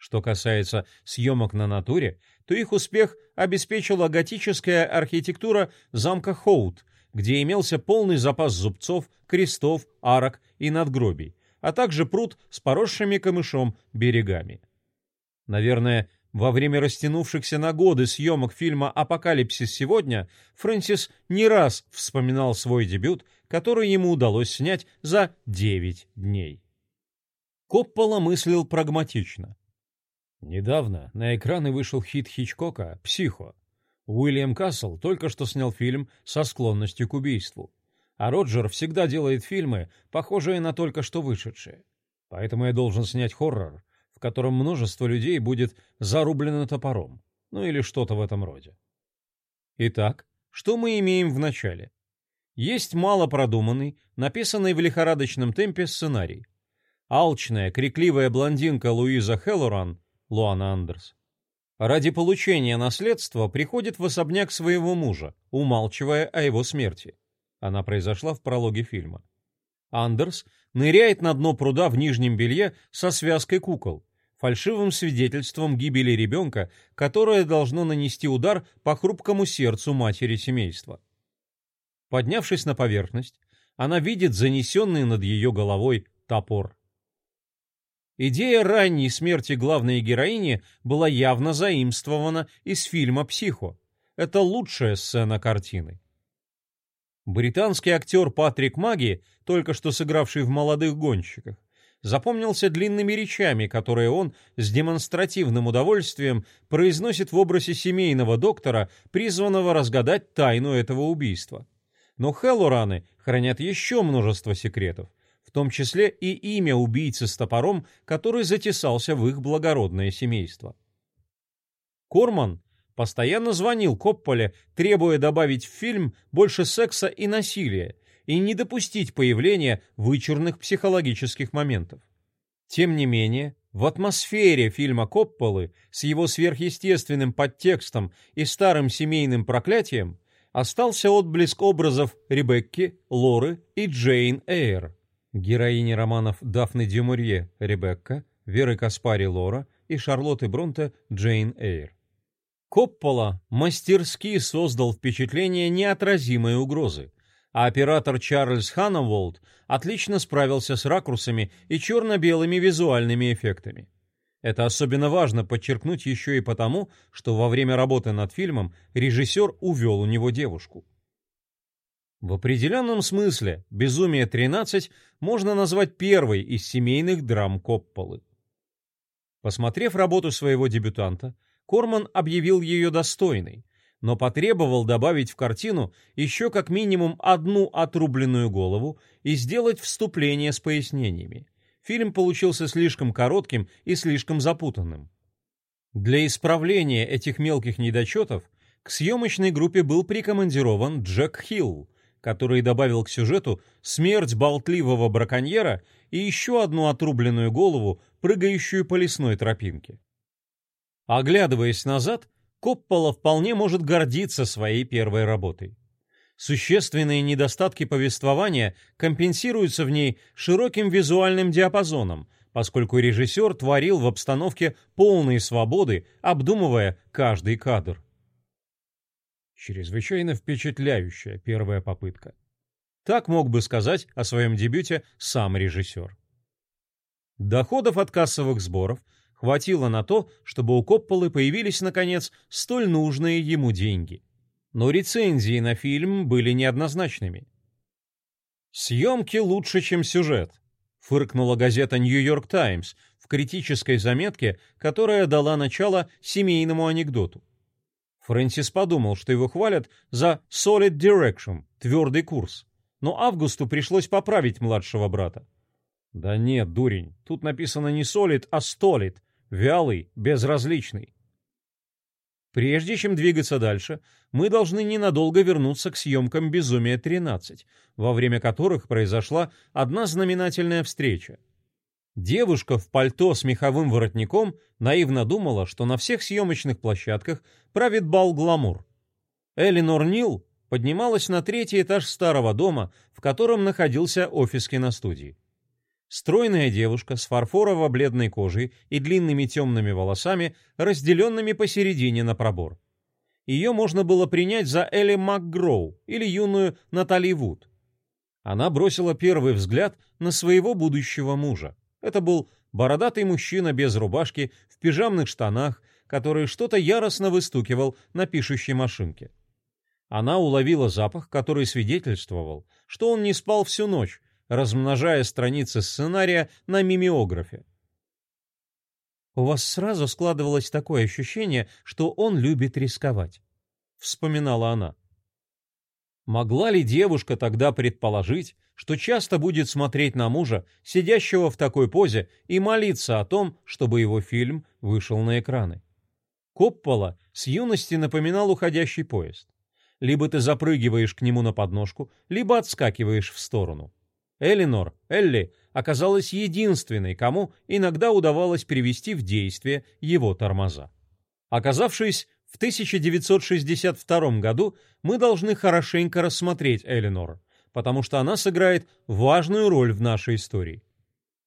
Что касается съемок на натуре, то их успех обеспечила готическая архитектура замка Хоут, где имелся полный запас зубцов, крестов, арок и надгробий, а также пруд с поросшими камышом берегами. Наверное, во время растянувшихся на годы съемок фильма «Апокалипсис сегодня» Фрэнсис не раз вспоминал свой дебют, который ему удалось снять за 9 дней. Коппола мыслил прагматично. Недавно на экраны вышел хит Хичкока «Психо». Уильям Кассел только что снял фильм со склонностью к убийству. А Роджер всегда делает фильмы, похожие на только что вышедшие. Поэтому я должен снять хоррор, в котором множество людей будет зарублено топором. Ну или что-то в этом роде. Итак, что мы имеем в начале? Есть мало продуманный, написанный в лихорадочном темпе сценарий. Алчная, крикливая блондинка Луиза Хеллоран, Луана Андерс, ради получения наследства приходит в особняк своего мужа, умалчивая о его смерти. Она произошла в прологе фильма. Андерс ныряет на дно пруда в нижнем белье со связкой кукол, фальшивым свидетельством гибели ребенка, которое должно нанести удар по хрупкому сердцу матери семейства. Поднявшись на поверхность, она видит занесенный над ее головой топор. Идея ранней смерти главной героини была явно заимствована из фильма «Психо». Это лучшая сцена картины. Британский актер Патрик Маги, только что сыгравший в «Молодых гонщиках», запомнился длинными речами, которые он с демонстративным удовольствием произносит в образе семейного доктора, призванного разгадать тайну этого убийства. Но Хеллораны хранят еще множество секретов, в том числе и имя убийцы с топором, который затесался в их благородное семейство. Корман постоянно звонил Копполе, требуя добавить в фильм больше секса и насилия и не допустить появления вычурных психологических моментов. Тем не менее, в атмосфере фильма Копполы с его сверхъестественным подтекстом и старым семейным проклятием остался отблеск образов Ребекки, Лоры и Джейн Эйр, героини романов Дафны Дюмурье Ребекка, Веры Каспари Лора и Шарлотты Бронте Джейн Эйр. Коппола мастерски создал впечатление неотразимой угрозы, а оператор Чарльз Ханнаволд отлично справился с ракурсами и черно-белыми визуальными эффектами. Это особенно важно подчеркнуть еще и потому, что во время работы над фильмом режиссер увел у него девушку. В определенном смысле «Безумие 13» можно назвать первой из семейных драм Копполы. Посмотрев работу своего дебютанта, Корман объявил ее достойной, но потребовал добавить в картину еще как минимум одну отрубленную голову и сделать вступление с пояснениями. Фильм получился слишком коротким и слишком запутанным. Для исправления этих мелких недочетов к съемочной группе был прикомандирован Джек Хилл, который добавил к сюжету смерть болтливого браконьера и еще одну отрубленную голову, прыгающую по лесной тропинке. Оглядываясь назад, Коппола вполне может гордиться своей первой работой. Существенные недостатки повествования компенсируются в ней широким визуальным диапазоном, поскольку режиссер творил в обстановке полной свободы, обдумывая каждый кадр. Чрезвычайно впечатляющая первая попытка. Так мог бы сказать о своем дебюте сам режиссер. Доходов от кассовых сборов – Хватило на то, чтобы у Копполы появились, наконец, столь нужные ему деньги. Но рецензии на фильм были неоднозначными. «Съемки лучше, чем сюжет», — фыркнула газета «Нью-Йорк Таймс» в критической заметке, которая дала начало семейному анекдоту. Фрэнсис подумал, что его хвалят за «solid direction» — твердый курс. Но Августу пришлось поправить младшего брата. «Да нет, дурень, тут написано не «solid», а «stolid», вялый, безразличный. Прежде чем двигаться дальше, мы должны ненадолго вернуться к съемкам «Безумия-13», во время которых произошла одна знаменательная встреча. Девушка в пальто с меховым воротником наивно думала, что на всех съемочных площадках правит бал гламур. Элинор Нил поднималась на третий этаж старого дома, в котором находился офис киностудии. Стройная девушка с фарфорово-бледной кожей и длинными темными волосами, разделенными посередине на пробор. Ее можно было принять за Элли МакГроу или юную Натали Вуд. Она бросила первый взгляд на своего будущего мужа. Это был бородатый мужчина без рубашки, в пижамных штанах, который что-то яростно выстукивал на пишущей машинке. Она уловила запах, который свидетельствовал, что он не спал всю ночь, размножая страницы сценария на мимеографе. «У вас сразу складывалось такое ощущение, что он любит рисковать», — вспоминала она. Могла ли девушка тогда предположить, что часто будет смотреть на мужа, сидящего в такой позе, и молиться о том, чтобы его фильм вышел на экраны? Коппола с юности напоминал уходящий поезд. Либо ты запрыгиваешь к нему на подножку, либо отскакиваешь в сторону. Элинор, Элли, оказалась единственной, кому иногда удавалось привести в действие его тормоза. Оказавшись в 1962 году, мы должны хорошенько рассмотреть Элинор, потому что она сыграет важную роль в нашей истории.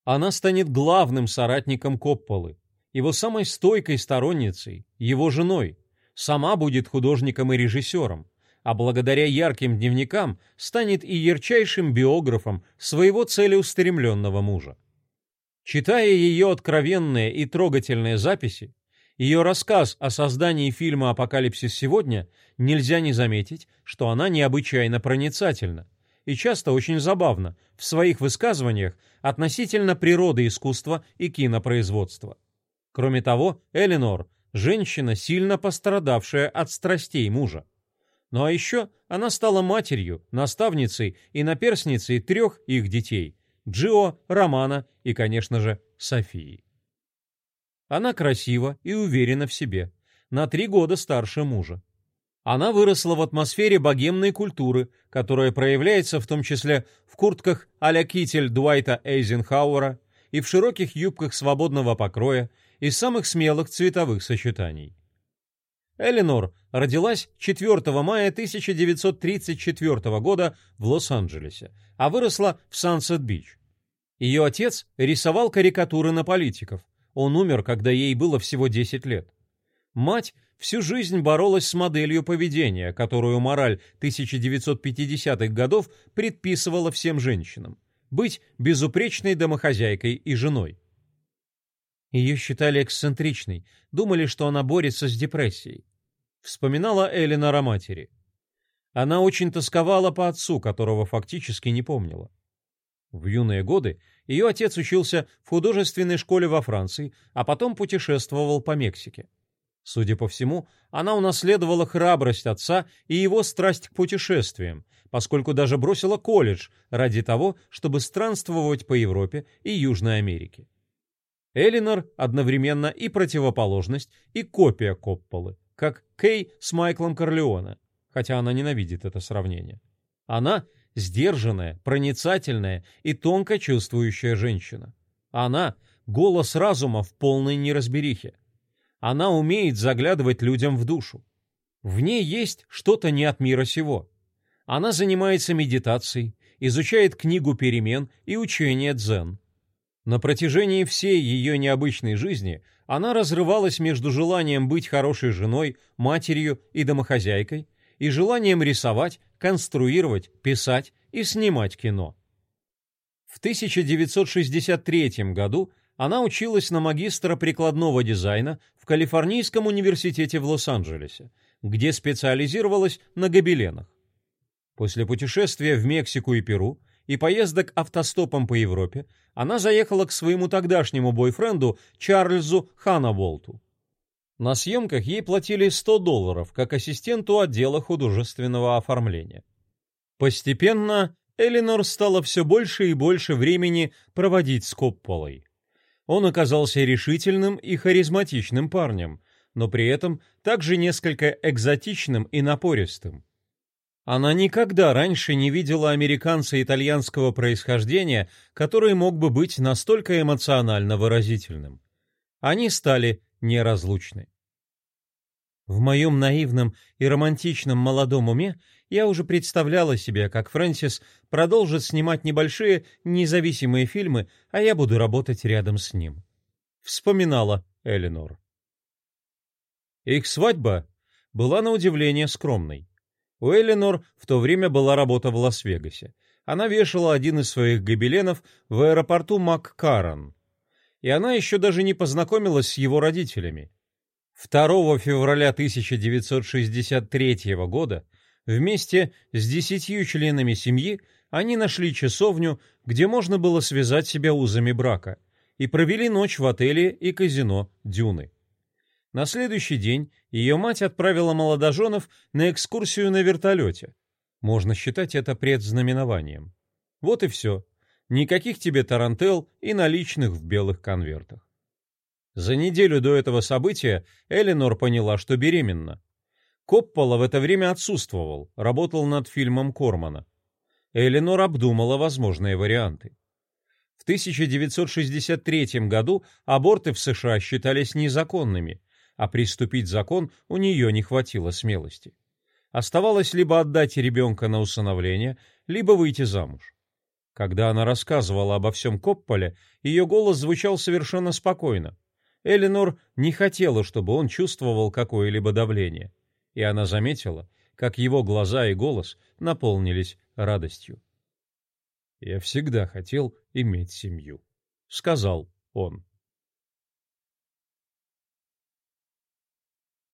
Она станет главным соратником Копполы, его самой стойкой сторонницей, его женой, сама будет художником и режиссером, а благодаря ярким дневникам станет и ярчайшим биографом своего целеустремленного мужа. Читая ее откровенные и трогательные записи, ее рассказ о создании фильма «Апокалипсис сегодня» нельзя не заметить, что она необычайно проницательна и часто очень забавна в своих высказываниях относительно природы искусства и кинопроизводства. Кроме того, Эленор – женщина, сильно пострадавшая от страстей мужа. Ну а еще она стала матерью, наставницей и наперсницей трех их детей – Джио, Романа и, конечно же, Софии. Она красива и уверена в себе, на три года старше мужа. Она выросла в атмосфере богемной культуры, которая проявляется в том числе в куртках а-ля китель Дуайта Эйзенхауэра и в широких юбках свободного покроя и самых смелых цветовых сочетаний. Эленор родилась 4 мая 1934 года в Лос-Анджелесе, а выросла в Сансет-Бич. Ее отец рисовал карикатуры на политиков. Он умер, когда ей было всего 10 лет. Мать всю жизнь боролась с моделью поведения, которую мораль 1950-х годов предписывала всем женщинам – быть безупречной домохозяйкой и женой. Ее считали эксцентричной, думали, что она борется с депрессией. Вспоминала Эллина о матери. Она очень тосковала по отцу, которого фактически не помнила. В юные годы ее отец учился в художественной школе во Франции, а потом путешествовал по Мексике. Судя по всему, она унаследовала храбрость отца и его страсть к путешествиям, поскольку даже бросила колледж ради того, чтобы странствовать по Европе и Южной Америке. Элинор одновременно и противоположность, и копия Копполы, как Кей с Майклом Корлеоне, хотя она ненавидит это сравнение. Она сдержанная, проницательная и тонко чувствующая женщина. Она — голос разума в полной неразберихе. Она умеет заглядывать людям в душу. В ней есть что-то не от мира сего. Она занимается медитацией, изучает книгу перемен и учение дзен. На протяжении всей ее необычной жизни она разрывалась между желанием быть хорошей женой, матерью и домохозяйкой и желанием рисовать, конструировать, писать и снимать кино. В 1963 году она училась на магистра прикладного дизайна в Калифорнийском университете в Лос-Анджелесе, где специализировалась на гобеленах. После путешествия в Мексику и Перу и поездок автостопом по Европе она заехала к своему тогдашнему бойфренду Чарльзу Ханаволту. На съемках ей платили 100 долларов как ассистенту отдела художественного оформления. Постепенно Элинор стала все больше и больше времени проводить с Копполой. Он оказался решительным и харизматичным парнем, но при этом также несколько экзотичным и напористым. Она никогда раньше не видела американца итальянского происхождения, который мог бы быть настолько эмоционально выразительным. Они стали неразлучны. В моем наивном и романтичном молодом уме я уже представляла себе, как Фрэнсис продолжит снимать небольшие независимые фильмы, а я буду работать рядом с ним. Вспоминала Элинор. Их свадьба была на удивление скромной. У Элинор в то время была работа в Лас-Вегасе. Она вешала один из своих гобеленов в аэропорту Маккарон. И она еще даже не познакомилась с его родителями. 2 февраля 1963 года вместе с десятью членами семьи они нашли часовню, где можно было связать себя узами брака, и провели ночь в отеле и казино «Дюны». На следующий день ее мать отправила молодоженов на экскурсию на вертолете. Можно считать это предзнаменованием. Вот и все. Никаких тебе тарантел и наличных в белых конвертах. За неделю до этого события Эленор поняла, что беременна. Коппола в это время отсутствовал, работал над фильмом Кормана. Эленор обдумала возможные варианты. В 1963 году аборты в США считались незаконными, а приступить закон у нее не хватило смелости. Оставалось либо отдать ребенка на усыновление, либо выйти замуж. Когда она рассказывала обо всем Копполе, ее голос звучал совершенно спокойно. Эленор не хотела, чтобы он чувствовал какое-либо давление, и она заметила, как его глаза и голос наполнились радостью. «Я всегда хотел иметь семью», — сказал он.